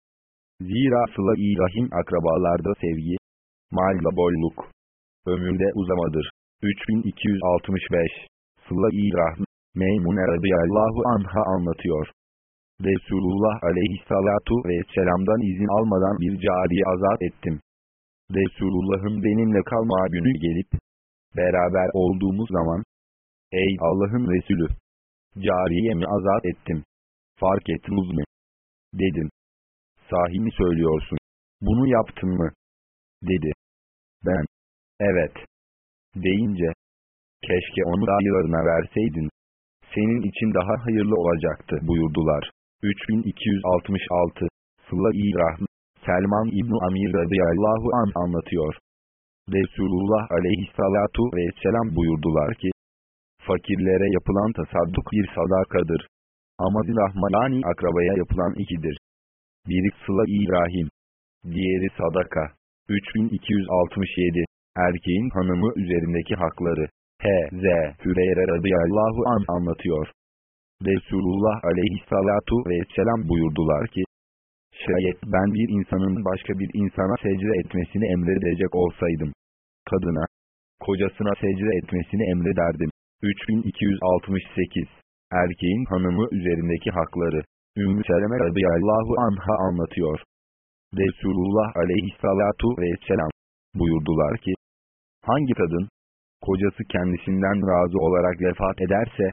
Zira sıla-i rahim akrabalarda sevgi, malda bolluk, ömürde uzamadır. 3265 Sıla-i rahm Meymune radıyallahu anha anlatıyor. Resulullah aleyhissalatu vesselam'dan izin almadan bir cariye azat ettim. Resulullah'ın benimle kalma günü gelip, beraber olduğumuz zaman, Ey Allah'ın Resulü! Cariyemi azat ettim. Fark ettiniz mi? Dedim. Sahi mi söylüyorsun? Bunu yaptın mı? Dedi. Ben. Evet. Deyince. Keşke onu dayılarına verseydin. Senin için daha hayırlı olacaktı buyurdular. 3266 Sıla-i Rahm Selman İbn Amir radıyallahu an anlatıyor. Resulullah aleyhissalatu vesselam buyurdular ki, fakirlere yapılan tasadduk bir sadakadır. Ama zilahma yani akrabaya yapılan ikidir. Biri sıla-i rahim, diğeri sadaka. 3267 Erkeğin hanımı üzerindeki hakları. H.Z. Hüreyre radıyallahu an anlatıyor. Resulullah aleyhissalatu vesselam buyurdular ki, Şayet ben bir insanın başka bir insana secde etmesini emredecek olsaydım, kadına, kocasına secde etmesini emrederdim. 3268 Erkeğin hanımı üzerindeki hakları Ümmü Seleme radıyallahu anha anlatıyor. Resulullah aleyhissalatu vesselam buyurdular ki, hangi kadın, kocası kendisinden razı olarak vefat ederse,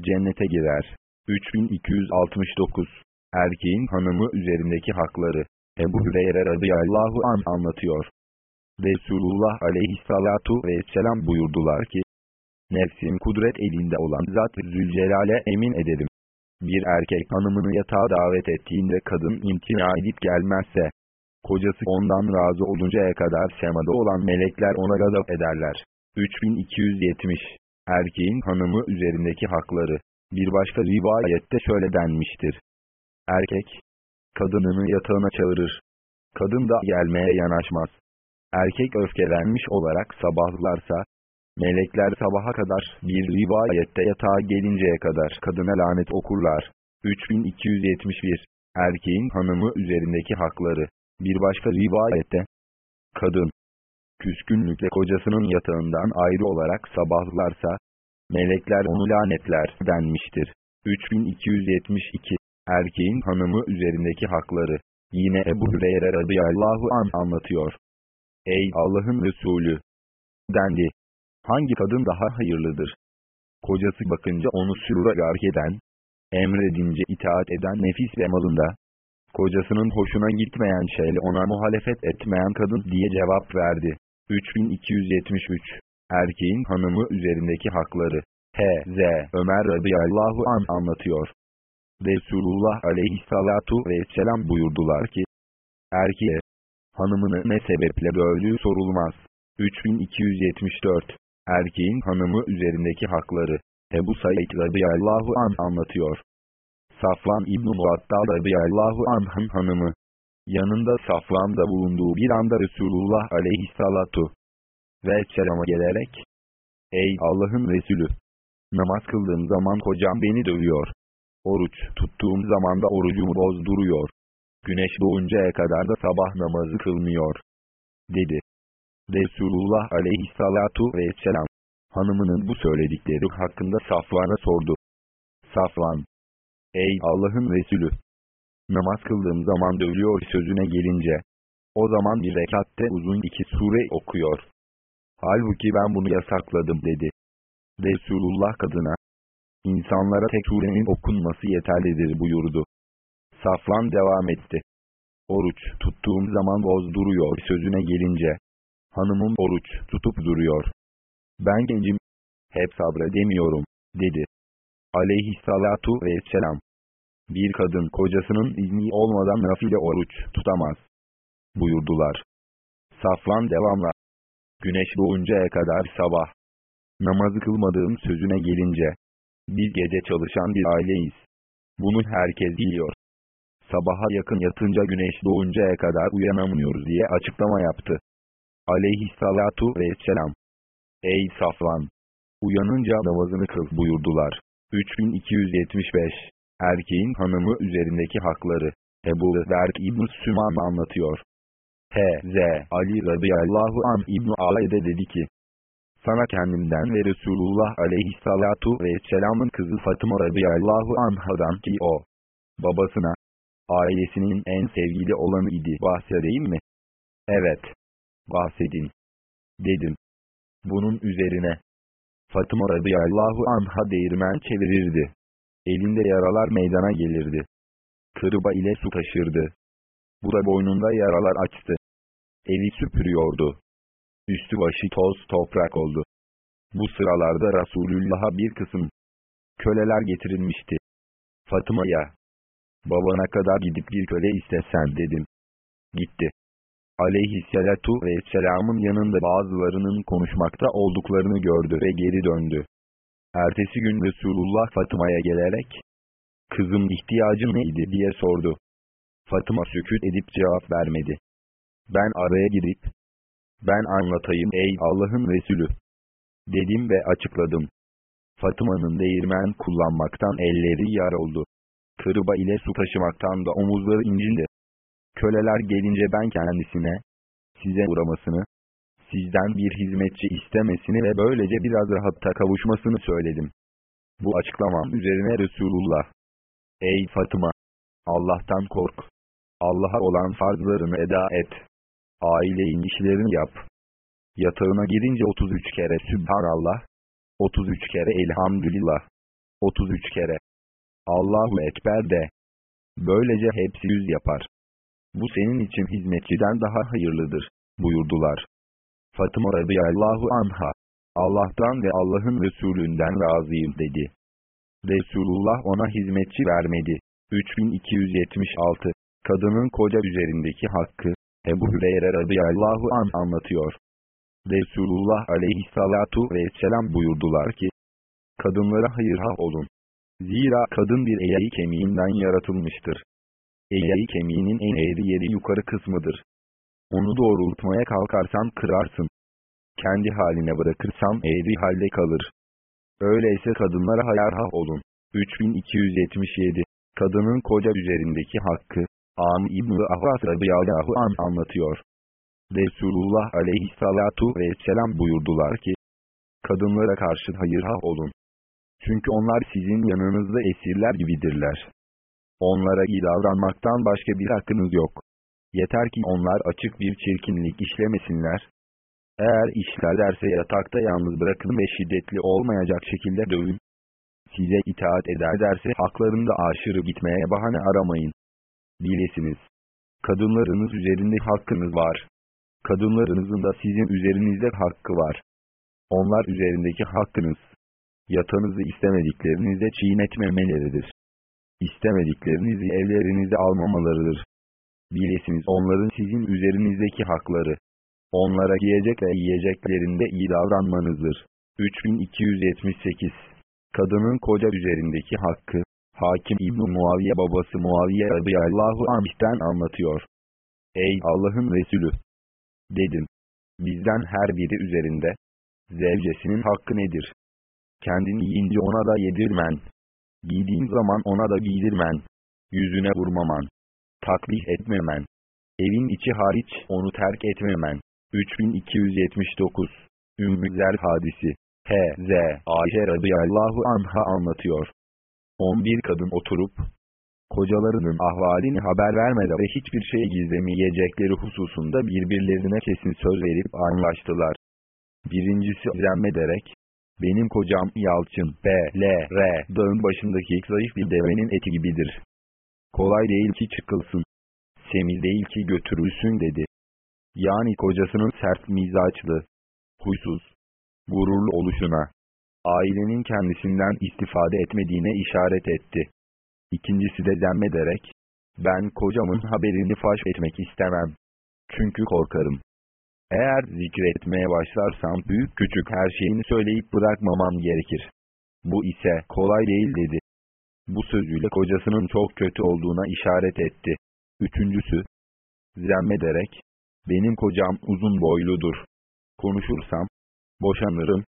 cennete girer. 3269 Erkeğin hanımı üzerindeki hakları Ebu Hüreyre radıyallahu an anlatıyor. Resulullah aleyhissalatu vesselam buyurdular ki, Nefsim kudret elinde olan Zat Zülcelal'e emin ederim. Bir erkek hanımını yatağa davet ettiğinde kadın imtina edip gelmezse, kocası ondan razı oluncaya kadar semada olan melekler ona gazap ederler. 3270 Erkeğin hanımı üzerindeki hakları Bir başka rivayette şöyle denmiştir. Erkek, kadınını yatağına çağırır. Kadın da gelmeye yanaşmaz. Erkek öfkelenmiş olarak sabahlarsa, melekler sabaha kadar bir rivayette yatağa gelinceye kadar kadına lanet okurlar. 3271 Erkeğin hanımı üzerindeki hakları Bir başka rivayette, kadın, küskünlükle kocasının yatağından ayrı olarak sabahlarsa, melekler onu lanetler denmiştir. 3272 Erkeğin hanımı üzerindeki hakları. Yine Ebu Hüreyre radıyallahu an anlatıyor. Ey Allah'ın Resulü! Dendi. Hangi kadın daha hayırlıdır? Kocası bakınca onu sürura gark eden, emredince itaat eden nefis ve malında, kocasının hoşuna gitmeyen şeyle ona muhalefet etmeyen kadın diye cevap verdi. 3273 Erkeğin hanımı üzerindeki hakları H.Z. Ömer radıyallahu an anlatıyor. Resulullah aleyhissalatu vesselam buyurdular ki, erkeğe, hanımını ne sebeple dövdüğü sorulmaz. 3274 Erkeğin hanımı üzerindeki hakları Ebu Said radıyallahu an anlatıyor. Safvan İbn-i Muattal radıyallahu anh'ın hanımı. Yanında Safvan'da bulunduğu bir anda Resulullah aleyhissalatu ve selama gelerek, Ey Allah'ın Resulü! Namaz kıldığım zaman kocam beni dövüyor. Oruç tuttuğum zaman da orucumu bozduruyor. Güneş doğuncaya kadar da sabah namazı kılmıyor. Dedi. Resulullah aleyhissalatu vesselam, hanımının bu söyledikleri hakkında Safvan'a sordu. Safvan, ey Allah'ın Resulü, namaz kıldığım zaman dövüyor sözüne gelince, o zaman bir rekatte uzun iki sure okuyor. Halbuki ben bunu yasakladım dedi. Resulullah kadına, insanlara tek surenin okunması yeterlidir buyurdu. Safvan devam etti. Oruç tuttuğum zaman bozduruyor sözüne gelince, hanımım oruç tutup duruyor. Ben gencim, hep sabredemiyorum, dedi. Aleyhissalatu vesselam. Bir kadın kocasının izni olmadan nafile oruç tutamaz. Buyurdular. Safvan devamla. Güneş doğuncaya kadar sabah. Namazı kılmadığım sözüne gelince. Biz gece çalışan bir aileyiz. Bunu herkes biliyor. Sabaha yakın yatınca güneş doğuncaya kadar uyanamıyoruz diye açıklama yaptı. Aleyhissalatu vesselam. Ey Safvan! Uyanınca namazını kıl buyurdular. 3275 Erkeğin hanımı üzerindeki hakları Ebu Zerk İbn Süman anlatıyor. H.Z. Ali radıyallahu an İbn Alay'de dedi ki, sana kendimden ve Resulullah aleyhissalatu vesselamın kızı Fatıma radıyallahu anhadan ki o, babasına, ailesinin en sevgili olanı idi bahsedeyim mi? Evet, bahsedin. Dedim. Bunun üzerine, Fatıma radıyallahu anha değirmen çevirirdi. Elinde yaralar meydana gelirdi. Kırba ile su taşırdı. Bu da boynunda yaralar açtı. Evi süpürüyordu. Üstü başı toz toprak oldu. Bu sıralarda Resulullah'a bir kısım köleler getirilmişti. Fatıma'ya, babana kadar gidip bir köle istesen dedim. Gitti. Aleyhisselatu vesselamın yanında bazılarının konuşmakta olduklarını gördü ve geri döndü. Ertesi gün Resulullah Fatıma'ya gelerek, kızım ihtiyacın neydi diye sordu. Fatıma sükut edip cevap vermedi. Ben araya girip, ben anlatayım ey Allah'ın Resulü. Dedim ve açıkladım. Fatıma'nın değirmen kullanmaktan elleri yar oldu. Kırba ile su taşımaktan da omuzları incindi. Köleler gelince ben kendisine, size uğramasını, sizden bir hizmetçi istemesini ve böylece biraz rahatta kavuşmasını söyledim. Bu açıklamam üzerine Resulullah, Ey Fatıma! Allah'tan kork. Allah'a olan farzlarını eda et. Ailenin işlerini yap. Yatağına girince 33 kere Sübhanallah, 33 kere Elhamdülillah, 33 kere Allahu Ekber de. Böylece hepsi yüz yapar. Bu senin için hizmetçiden daha hayırlıdır, buyurdular. Fatıma radıyallahu anha, Allah'tan ve Allah'ın Resulünden razıyım dedi. Resulullah ona hizmetçi vermedi. 3276 Kadının koca üzerindeki hakkı, Ebu Hüreyre radıyallahu an anlatıyor. Resulullah aleyhissalatu vesselam buyurdular ki, Kadınlara hayırha olun. Zira kadın bir eğri kemiğinden yaratılmıştır. Eğri kemiğinin en eğri yeri yukarı kısmıdır. Onu doğrultmaya kalkarsan kırarsın. Kendi haline bırakırsam eğri halde kalır. Öyleyse kadınlara hayarha olun. 3277 Kadının koca üzerindeki hakkı, Am İbn-i Ahvas radıyallahu an anlatıyor. Resulullah aleyhissalatu vesselam buyurdular ki, Kadınlara karşı hayırha olun. Çünkü onlar sizin yanınızda esirler gibidirler. Onlara iyi davranmaktan başka bir hakkınız yok. Yeter ki onlar açık bir çirkinlik işlemesinler. Eğer işlerlerse yatakta yalnız bırakın ve şiddetli olmayacak şekilde dövün. Size itaat ederlerse haklarında aşırı gitmeye bahane aramayın. Bilesiniz. Kadınlarınız üzerinde hakkınız var. Kadınlarınızın da sizin üzerinizde hakkı var. Onlar üzerindeki hakkınız. Yatanızı istemediklerinize çiğnetmemeleridir. İstemediklerinizi evlerinize almamalarıdır. Bilesiniz onların sizin üzerinizdeki hakları. Onlara giyecek ve yiyeceklerinde iyi davranmanızdır. 3278 Kadının koca üzerindeki hakkı, Hakim İbn Muaviye babası Muaviye radıyallahu anh'ten anlatıyor. Ey Allah'ın Resulü! Dedim. Bizden her biri üzerinde. Zevcesinin hakkı nedir? Kendini yiyince ona da yedirmen. Giydiğin zaman ona da giydirmen. Yüzüne vurmaman. Takbih etmemen. Evin içi hariç onu terk etmemen. 3279 Ümmü Zer hadisi H.Z. Ayşe radıyallahu anha anlatıyor. 11 kadın oturup, kocalarının ahvalini haber vermeden ve hiçbir şey gizlemeyecekleri hususunda birbirlerine kesin söz verip anlaştılar. Birincisi zemmederek, benim kocam Yalçın B, L, R, dağın başındaki zayıf bir devenin eti gibidir. Kolay değil ki çıkılsın. Semiz değil ki götürülsün dedi. Yani kocasının sert mizaçlı, huysuz, gururlu oluşuna, ailenin kendisinden istifade etmediğine işaret etti. İkincisi de zemmederek, ben kocamın haberini faş etmek istemem. Çünkü korkarım. Eğer zikretmeye başlarsam büyük küçük her şeyini söyleyip bırakmamam gerekir. Bu ise kolay değil dedi. Bu sözüyle kocasının çok kötü olduğuna işaret etti. Üçüncüsü, zemmederek, benim kocam uzun boyludur. Konuşursam, boşanırım.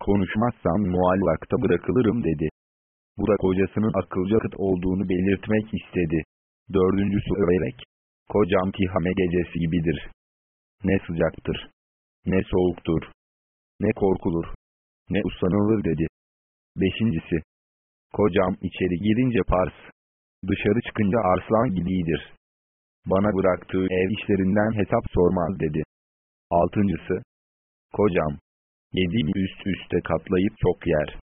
Konuşmazsam muallakta bırakılırım dedi. Bu da kocasının akılcı kıt olduğunu belirtmek istedi. Dördüncüsü överek, kocam tihame gecesi gibidir. Ne sıcaktır, ne soğuktur, ne korkulur, ne usanılır dedi. Beşincisi, kocam içeri girince pars, dışarı çıkınca arslan gibidir. Bana bıraktığı ev işlerinden hesap sormaz dedi. Altıncısı, kocam, yediği üst üste katlayıp çok yer.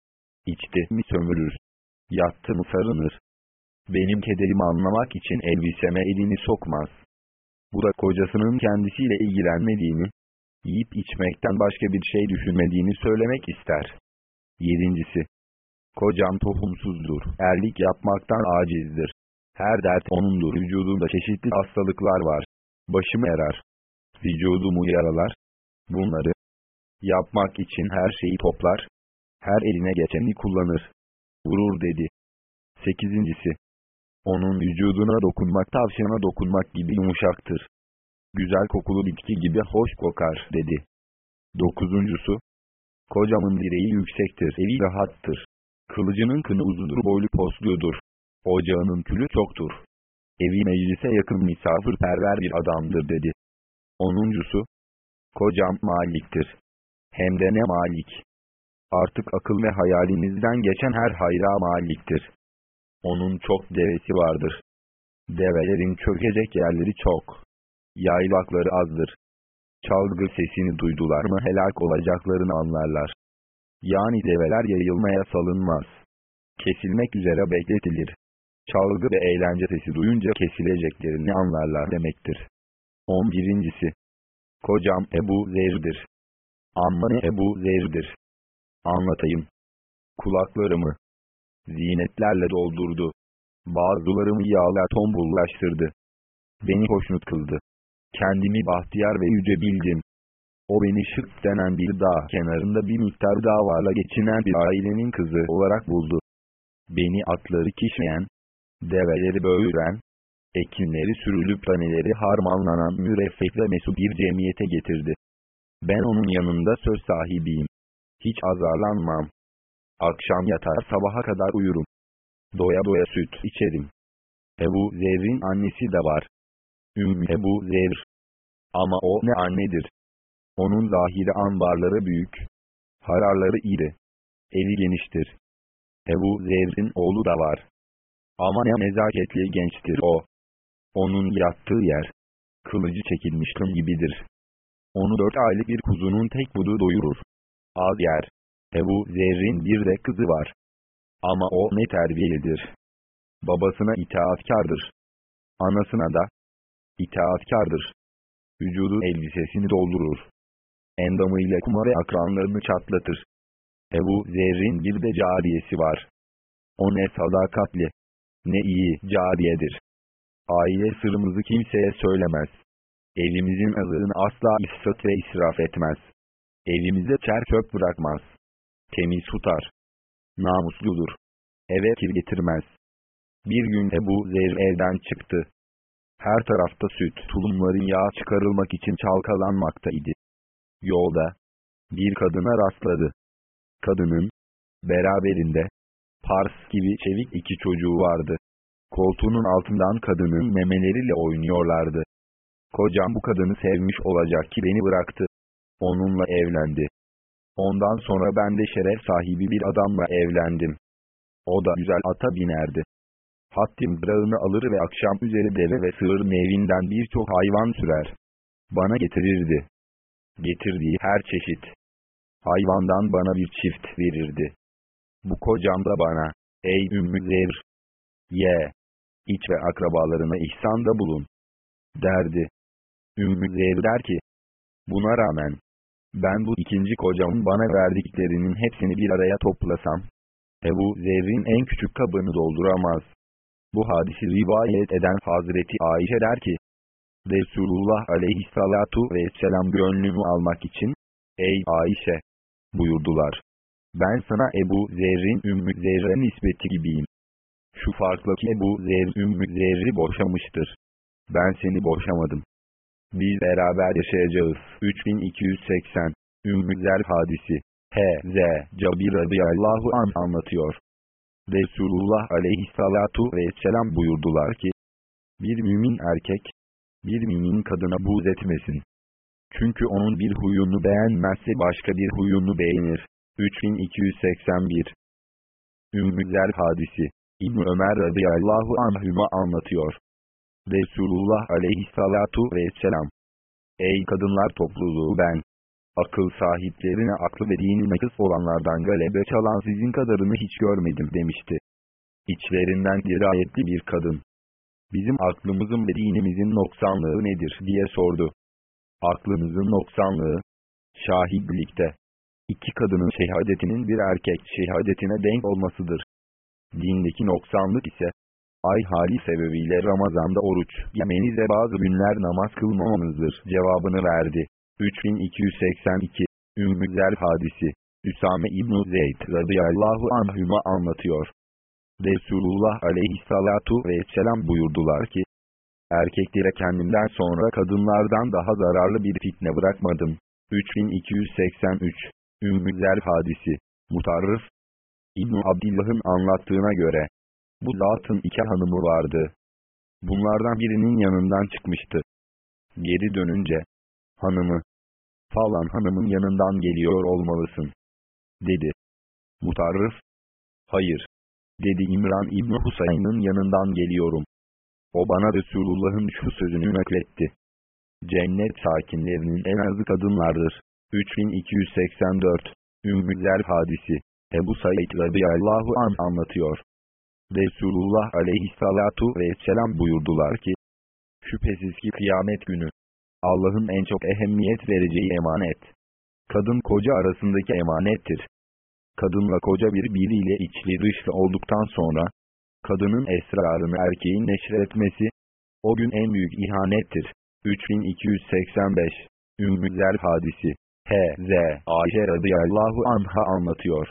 İçti mi sömürür, yattı mı sarınır. Benim kederimi anlamak için elbiseme elini sokmaz. Bu da kocasının kendisiyle ilgilenmediğini, yiyip içmekten başka bir şey düşünmediğini söylemek ister. Yedincisi, kocam tohumsuzdur, erlik yapmaktan acizdir. Her dert onundur, vücudunda çeşitli hastalıklar var. Başımı erer, vücudumu yaralar. Bunları yapmak için her şeyi toplar, her eline geçeni kullanır. Vurur dedi. Sekizincisi, onun vücuduna dokunmak tavşana dokunmak gibi yumuşaktır. Güzel kokulu bitki gibi hoş kokar dedi. Dokuzuncusu, kocamın direği yüksektir, evi rahattır. Kılıcının kını uzundur, boylu posludur. Ocağının külü çoktur. Evi meclise yakın misafirperver bir adamdır dedi. Onuncusu, kocam maliktir. Hem de ne malik. Artık akıl ve hayalinizden geçen her hayra maliktir. Onun çok devesi vardır. Develerin çökecek yerleri çok. Yaylakları azdır. Çalgı sesini duydular mı helak olacaklarını anlarlar. Yani develer yayılmaya salınmaz. Kesilmek üzere bekletilir. Çalgı ve eğlence sesi duyunca kesileceklerini anlarlar demektir. 11. Kocam Ebu Zer'dir. Amma ne Ebu Zer'dir. Anlatayım. Kulaklarımı, zinetlerle doldurdu. Bazılarımı yağla tombullaştırdı. Beni hoşnut kıldı. Kendimi bahtiyar ve yüce bildim. O beni şık denen bir dağ kenarında bir miktar davarla geçinen bir ailenin kızı olarak buldu. Beni atları kişneyen, develeri böğüren, ekinleri sürülüp taneleri harmanlanan müreffeh ve mesut bir cemiyete getirdi. Ben onun yanında söz sahibiyim. Hiç azarlanmam. Akşam yatar sabaha kadar uyurum. Doya doya süt içerim. Ebu Zer'in annesi de var. Ümmü Ebu Zer. Ama o ne annedir. Onun zahiri ambarları büyük. Hararları iri. Evi geniştir. Ebu Zer'in oğlu da var. Ama ne nezaketli gençtir o. Onun yattığı yer. Kılıcı çekilmiş kın gibidir. Onu dört aylık bir kuzunun tek budu doyurur. Az yer. Ebu Zerrin bir de kızı var. Ama o ne terbiyelidir. Babasına itaatkardır. Anasına da itaatkardır. Vücudu elbisesini doldurur. Endamıyla kumara akranlarını çatlatır. Ebu Zer'in bir de cariyesi var. O ne sadakatli, ne iyi cariyedir. Aile sırrımızı kimseye söylemez. Evimizin azığını asla ifsat ve israf etmez. Evimize çer çöp bırakmaz. Temiz tutar. Namusludur. Eve kir getirmez. Bir gün Ebu Zer evden çıktı. Her tarafta süt tulumların yağ çıkarılmak için çalkalanmaktaydı. Yolda bir kadına rastladı. Kadının beraberinde Pars gibi çevik iki çocuğu vardı. Koltuğunun altından kadının memeleriyle oynuyorlardı. Kocam bu kadını sevmiş olacak ki beni bıraktı. Onunla evlendi. Ondan sonra ben de şeref sahibi bir adamla evlendim. O da güzel ata binerdi. Hattim brağını alır ve akşam üzeri deve ve sığır nevinden birçok hayvan sürer. Bana getirirdi. Getirdiği her çeşit hayvandan bana bir çift verirdi. Bu kocam da bana, ey Ümmü Zevr, ye, iç ve akrabalarına ihsanda bulun, derdi. Ümmü Zevr der ki, buna rağmen, ben bu ikinci kocamın bana verdiklerinin hepsini bir araya toplasam, Ebu Zerrin en küçük kabını dolduramaz. Bu hadisi rivayet eden Hazreti Ayşe der ki, Resulullah aleyhissalatu vesselam gönlümü almak için, ey Ayşe, buyurdular. Ben sana Ebu Zerrin Ümmü Zerre nispeti gibiyim. Şu farkla ki Ebu Zer Ümmü Zerri boşamıştır. Ben seni boşamadım. Biz beraber yaşayacağız. 3280 Ümmü Zer hadisi H.Z. Cabir radıyallahu an anlatıyor. Resulullah aleyhissalatu vesselam buyurdular ki, bir mümin erkek, bir mümin kadına buğz etmesin. Çünkü onun bir huyunu beğenmezse başka bir huyunu beğenir. 3281 Ümmüzer hadisi İbn Ömer radıyallahu anhüma anlatıyor. Resulullah aleyhissalatu vesselam Ey kadınlar topluluğu ben, akıl sahiplerine aklı ve dini nakıs olanlardan galebe çalan sizin kadarını hiç görmedim demişti. İçlerinden dirayetli bir kadın. Bizim aklımızın ve dinimizin noksanlığı nedir diye sordu. Aklımızın noksanlığı, şahitlikte, iki kadının şehadetinin bir erkek şehadetine denk olmasıdır. Dindeki noksanlık ise, ay hali sebebiyle Ramazan'da oruç yemeniz ve bazı günler namaz kılmamanızdır cevabını verdi. 3282 Ümmü hadisi Üsame İbn Zeyd radıyallahu anhüma anlatıyor. Resulullah aleyhissalatu vesselam buyurdular ki, Erkeklere kendimden sonra kadınlardan daha zararlı bir fitne bırakmadım. 3283 Ümmüzer hadisi Mutarrif İbn Abdillah'ın anlattığına göre bu zatın iki hanımı vardı. Bunlardan birinin yanından çıkmıştı. Geri dönünce hanımı falan hanımın yanından geliyor olmalısın dedi. Mutarrif hayır dedi İmran İbn Husayn'ın yanından geliyorum. O bana Resulullah'ın şu sözünü nakletti. Cennet sakinlerinin en azı kadınlardır. 3284 Ümmüzer hadisi Ebu Said radıyallahu an anlatıyor. Resulullah aleyhissalatu vesselam buyurdular ki, Şüphesiz ki kıyamet günü, Allah'ın en çok ehemmiyet vereceği emanet, kadın koca arasındaki emanettir. Kadınla koca bir biriyle içli dışlı olduktan sonra, kadının esrarını erkeğin neşretmesi, o gün en büyük ihanettir. 3285 Ümmüzer hadisi H.Z. Ayşe radıyallahu anha anlatıyor.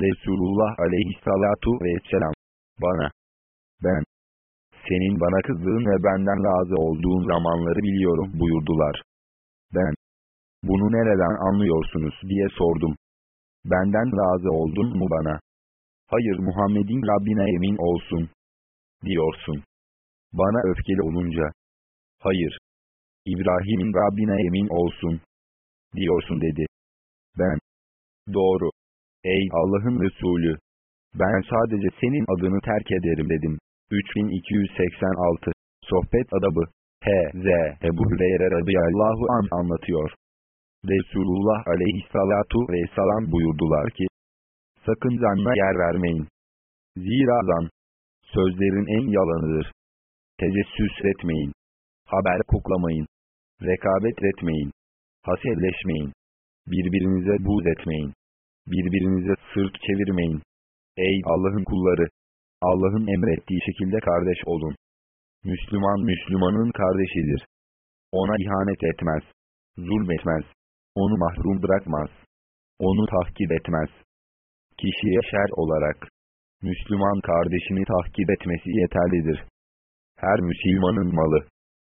Resulullah aleyhissalatu vesselam bana ben senin bana kızdığın ve benden razı olduğun zamanları biliyorum buyurdular. Ben bunu nereden anlıyorsunuz diye sordum. Benden razı oldun mu bana? Hayır Muhammed'in Rabbine emin olsun. Diyorsun. Bana öfkeli olunca. Hayır. İbrahim'in Rabbine emin olsun. Diyorsun dedi. Ben. Doğru. Ey Allah'ın Resulü. Ben sadece senin adını terk ederim dedim. 3286 Sohbet adabı H.Z. Ebu Hüreyre radıyallahu an anlatıyor. Resulullah aleyhissalatu vesselam buyurdular ki, Sakın zanna yer vermeyin. Zira zan, sözlerin en yalanıdır. Tecessüs etmeyin. Haber koklamayın. Rekabet etmeyin. Hasedleşmeyin. Birbirinize buğz etmeyin. Birbirinize sırt çevirmeyin. Ey Allah'ın kulları! Allah'ın emrettiği şekilde kardeş olun. Müslüman Müslümanın kardeşidir. Ona ihanet etmez. Zulmetmez. Onu mahrum bırakmaz. Onu tahkir etmez. Kişiye şer olarak Müslüman kardeşini tahkir etmesi yeterlidir. Her Müslümanın malı,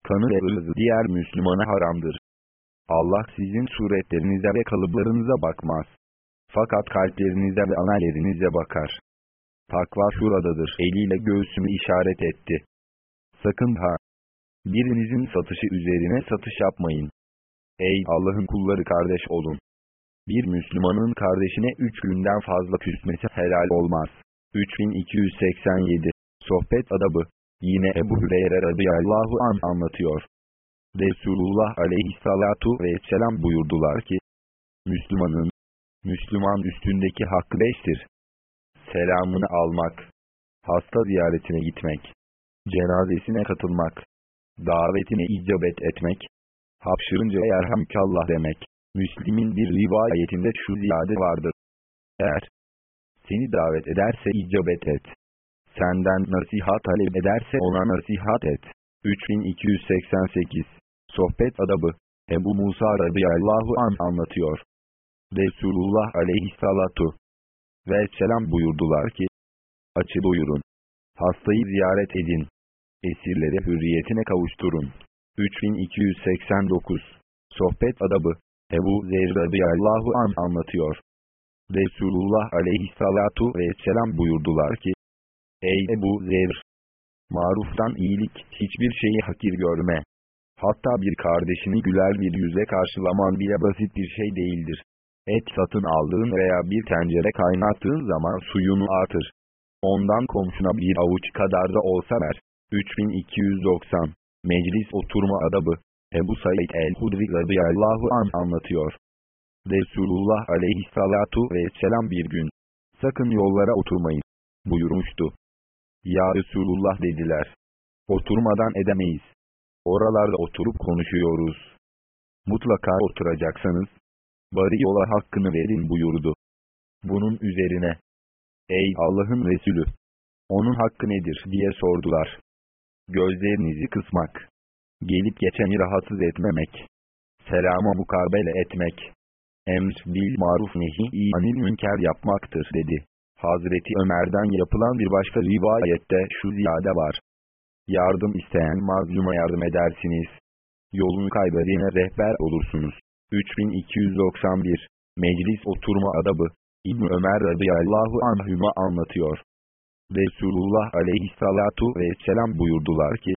kanı ve ırzı diğer Müslümana haramdır. Allah sizin suretlerinize ve kalıplarınıza bakmaz. Fakat kalplerinize ve amellerinize bakar. Takva şuradadır. Eliyle göğsümü işaret etti. Sakın ha! Birinizin satışı üzerine satış yapmayın. Ey Allah'ın kulları kardeş olun. Bir Müslümanın kardeşine üç günden fazla küsmesi helal olmaz. 3287 Sohbet adabı Yine Ebu Hüreyre radıyallahu an anlatıyor. Resulullah aleyhissalatu vesselam buyurdular ki, Müslümanın, Müslüman üstündeki hakkı beştir. Selamını almak, hasta ziyaretine gitmek, cenazesine katılmak, davetine icabet etmek, hapşırınca yerhamkallah demek. Müslim'in bir rivayetinde şu ziyade vardır. Eğer seni davet ederse icabet et. Senden nasihat talep ederse ona nasihat et. 3288 Sohbet adabı Ebu Musa radıyallahu an anlatıyor. Resulullah aleyhissalatu ve selam buyurdular ki, açı doyurun, hastayı ziyaret edin, esirleri hürriyetine kavuşturun. 3289 Sohbet adabı Ebu Zer radıyallahu an anlatıyor. Resulullah aleyhissalatu vesselam buyurdular ki, Ey Ebu Zer! Maruftan iyilik hiçbir şeyi hakir görme. Hatta bir kardeşini güler bir yüze karşılaman bile basit bir şey değildir. Et satın aldığın veya bir tencere kaynattığın zaman suyunu artır. Ondan komşuna bir avuç kadar da olsa ver. 3290 Meclis oturma adabı Ebu Said el-Hudri radıyallahu an anlatıyor. Resulullah aleyhissalatu vesselam bir gün, sakın yollara oturmayın, buyurmuştu. Ya Resulullah dediler. Oturmadan edemeyiz. Oralarda oturup konuşuyoruz. Mutlaka oturacaksanız, bari yola hakkını verin buyurdu. Bunun üzerine, ey Allah'ın Resulü, onun hakkı nedir diye sordular. Gözlerinizi kısmak, gelip geçeni rahatsız etmemek, selama mukabele etmek, emr bil maruf nehi anil münker yapmaktır dedi. Hazreti Ömer'den yapılan bir başka rivayette şu ziyade var. Yardım isteyen mazluma yardım edersiniz. Yolunu kaybedene rehber olursunuz. 3291 Meclis oturma adabı İbn Ömer radıyallahu anhüma anlatıyor. Resulullah aleyhissalatu vesselam buyurdular ki,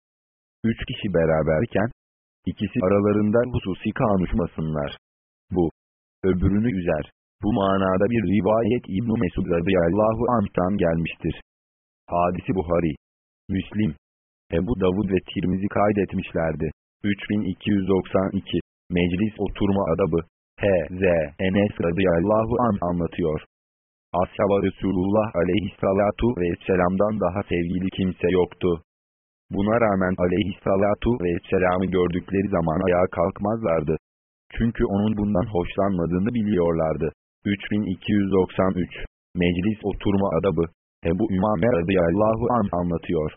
Üç kişi beraberken, ikisi aralarında hususi konuşmasınlar. Bu, öbürünü üzer. Bu manada bir rivayet İbn-i Mesud radıyallahu anh'tan gelmiştir. Hadisi Buhari, Müslim, Ebu Davud ve Tirmizi kaydetmişlerdi. 3292 Meclis oturma adabı H.Z. Enes radıyallahu an anlatıyor. Ashaba Resulullah aleyhissalatu vesselam'dan daha sevgili kimse yoktu. Buna rağmen aleyhissalatu vesselam'ı gördükleri zaman ayağa kalkmazlardı. Çünkü onun bundan hoşlanmadığını biliyorlardı. 3293 Meclis oturma adabı Ebu Ümame radıyallahu an anlatıyor.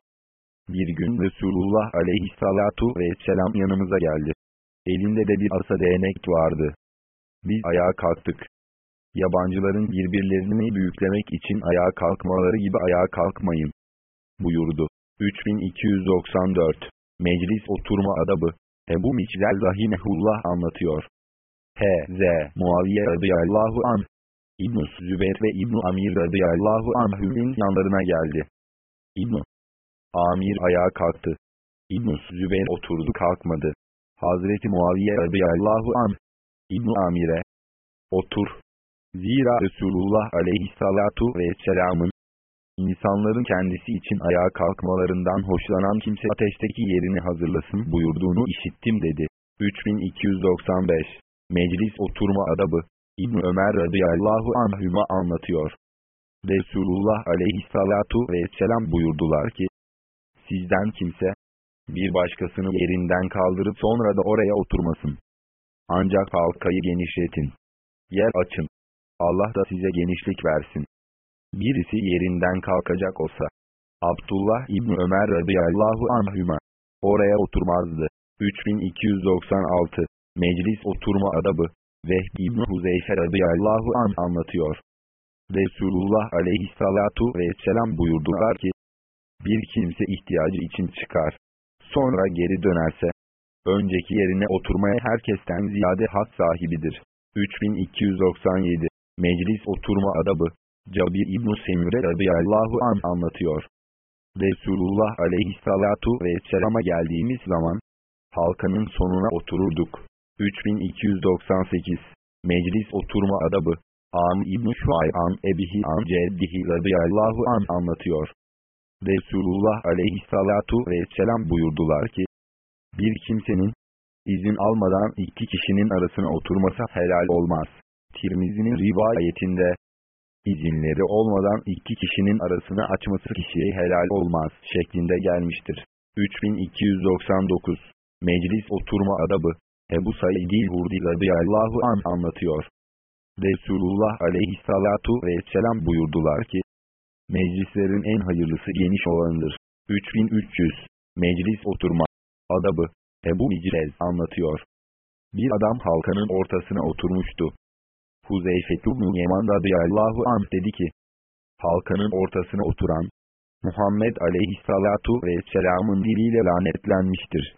Bir gün Resulullah aleyhissalatu vesselam yanımıza geldi. Elinde de bir asa değnek vardı. Biz ayağa kalktık. Yabancıların birbirlerini büyüklemek için ayağa kalkmaları gibi ayağa kalkmayın. Buyurdu. 3294 Meclis oturma adabı Ebu Miçzel Rahimehullah anlatıyor. H.Z. Muaviye radıyallahu an İbn Zübeyir ve İbn Amir radıyallahu anhümün yanlarına geldi. İbn Amir ayağa kalktı. İbn Zübeyir oturdu kalkmadı. Hazreti Muaviye radıyallahu an İbn Amir'e otur. Zira Resulullah aleyhissalatu vesselamın insanların kendisi için ayağa kalkmalarından hoşlanan kimse ateşteki yerini hazırlasın buyurduğunu işittim dedi. 3295 Meclis oturma adabı İbn Ömer radıyallahu anhüma anlatıyor. Resulullah aleyhissalatu vesselam buyurdular ki, sizden kimse, bir başkasını yerinden kaldırıp sonra da oraya oturmasın. Ancak halkayı genişletin. Yer açın. Allah da size genişlik versin. Birisi yerinden kalkacak olsa, Abdullah İbni Ömer radıyallahu anhüma, oraya oturmazdı. 3296 Meclis oturma adabı Vehb İbni Huzeyfe radıyallahu an anlatıyor. Resulullah aleyhissalatu vesselam buyurdular ki, bir kimse ihtiyacı için çıkar. Sonra geri dönerse, önceki yerine oturmaya herkesten ziyade hak sahibidir. 3297 Meclis oturma adabı Cabir İbn-i Semire radıyallahu an anlatıyor. Resulullah aleyhissalatu vesselama geldiğimiz zaman, halkanın sonuna otururduk. 3298 Meclis oturma adabı Am İbn-i Şuay'an Ebihi An Ceddihi radıyallahu an anlatıyor. Resulullah aleyhissalatu vesselam buyurdular ki, bir kimsenin, izin almadan iki kişinin arasına oturması helal olmaz. Tirmizi'nin rivayetinde, izinleri olmadan iki kişinin arasını açması kişiye helal olmaz şeklinde gelmiştir. 3299 Meclis oturma adabı Ebu Said-i Hurdi radıyallahu an anlatıyor. Resulullah aleyhissalatu vesselam buyurdular ki, Meclislerin en hayırlısı geniş olanıdır. 3300 Meclis oturma adabı Ebu Micrez anlatıyor. Bir adam halkanın ortasına oturmuştu. Huzeyfetü ibn Yeman radıyallahu anh dedi ki, halkanın ortasına oturan, Muhammed aleyhissalatu vesselamın diliyle lanetlenmiştir.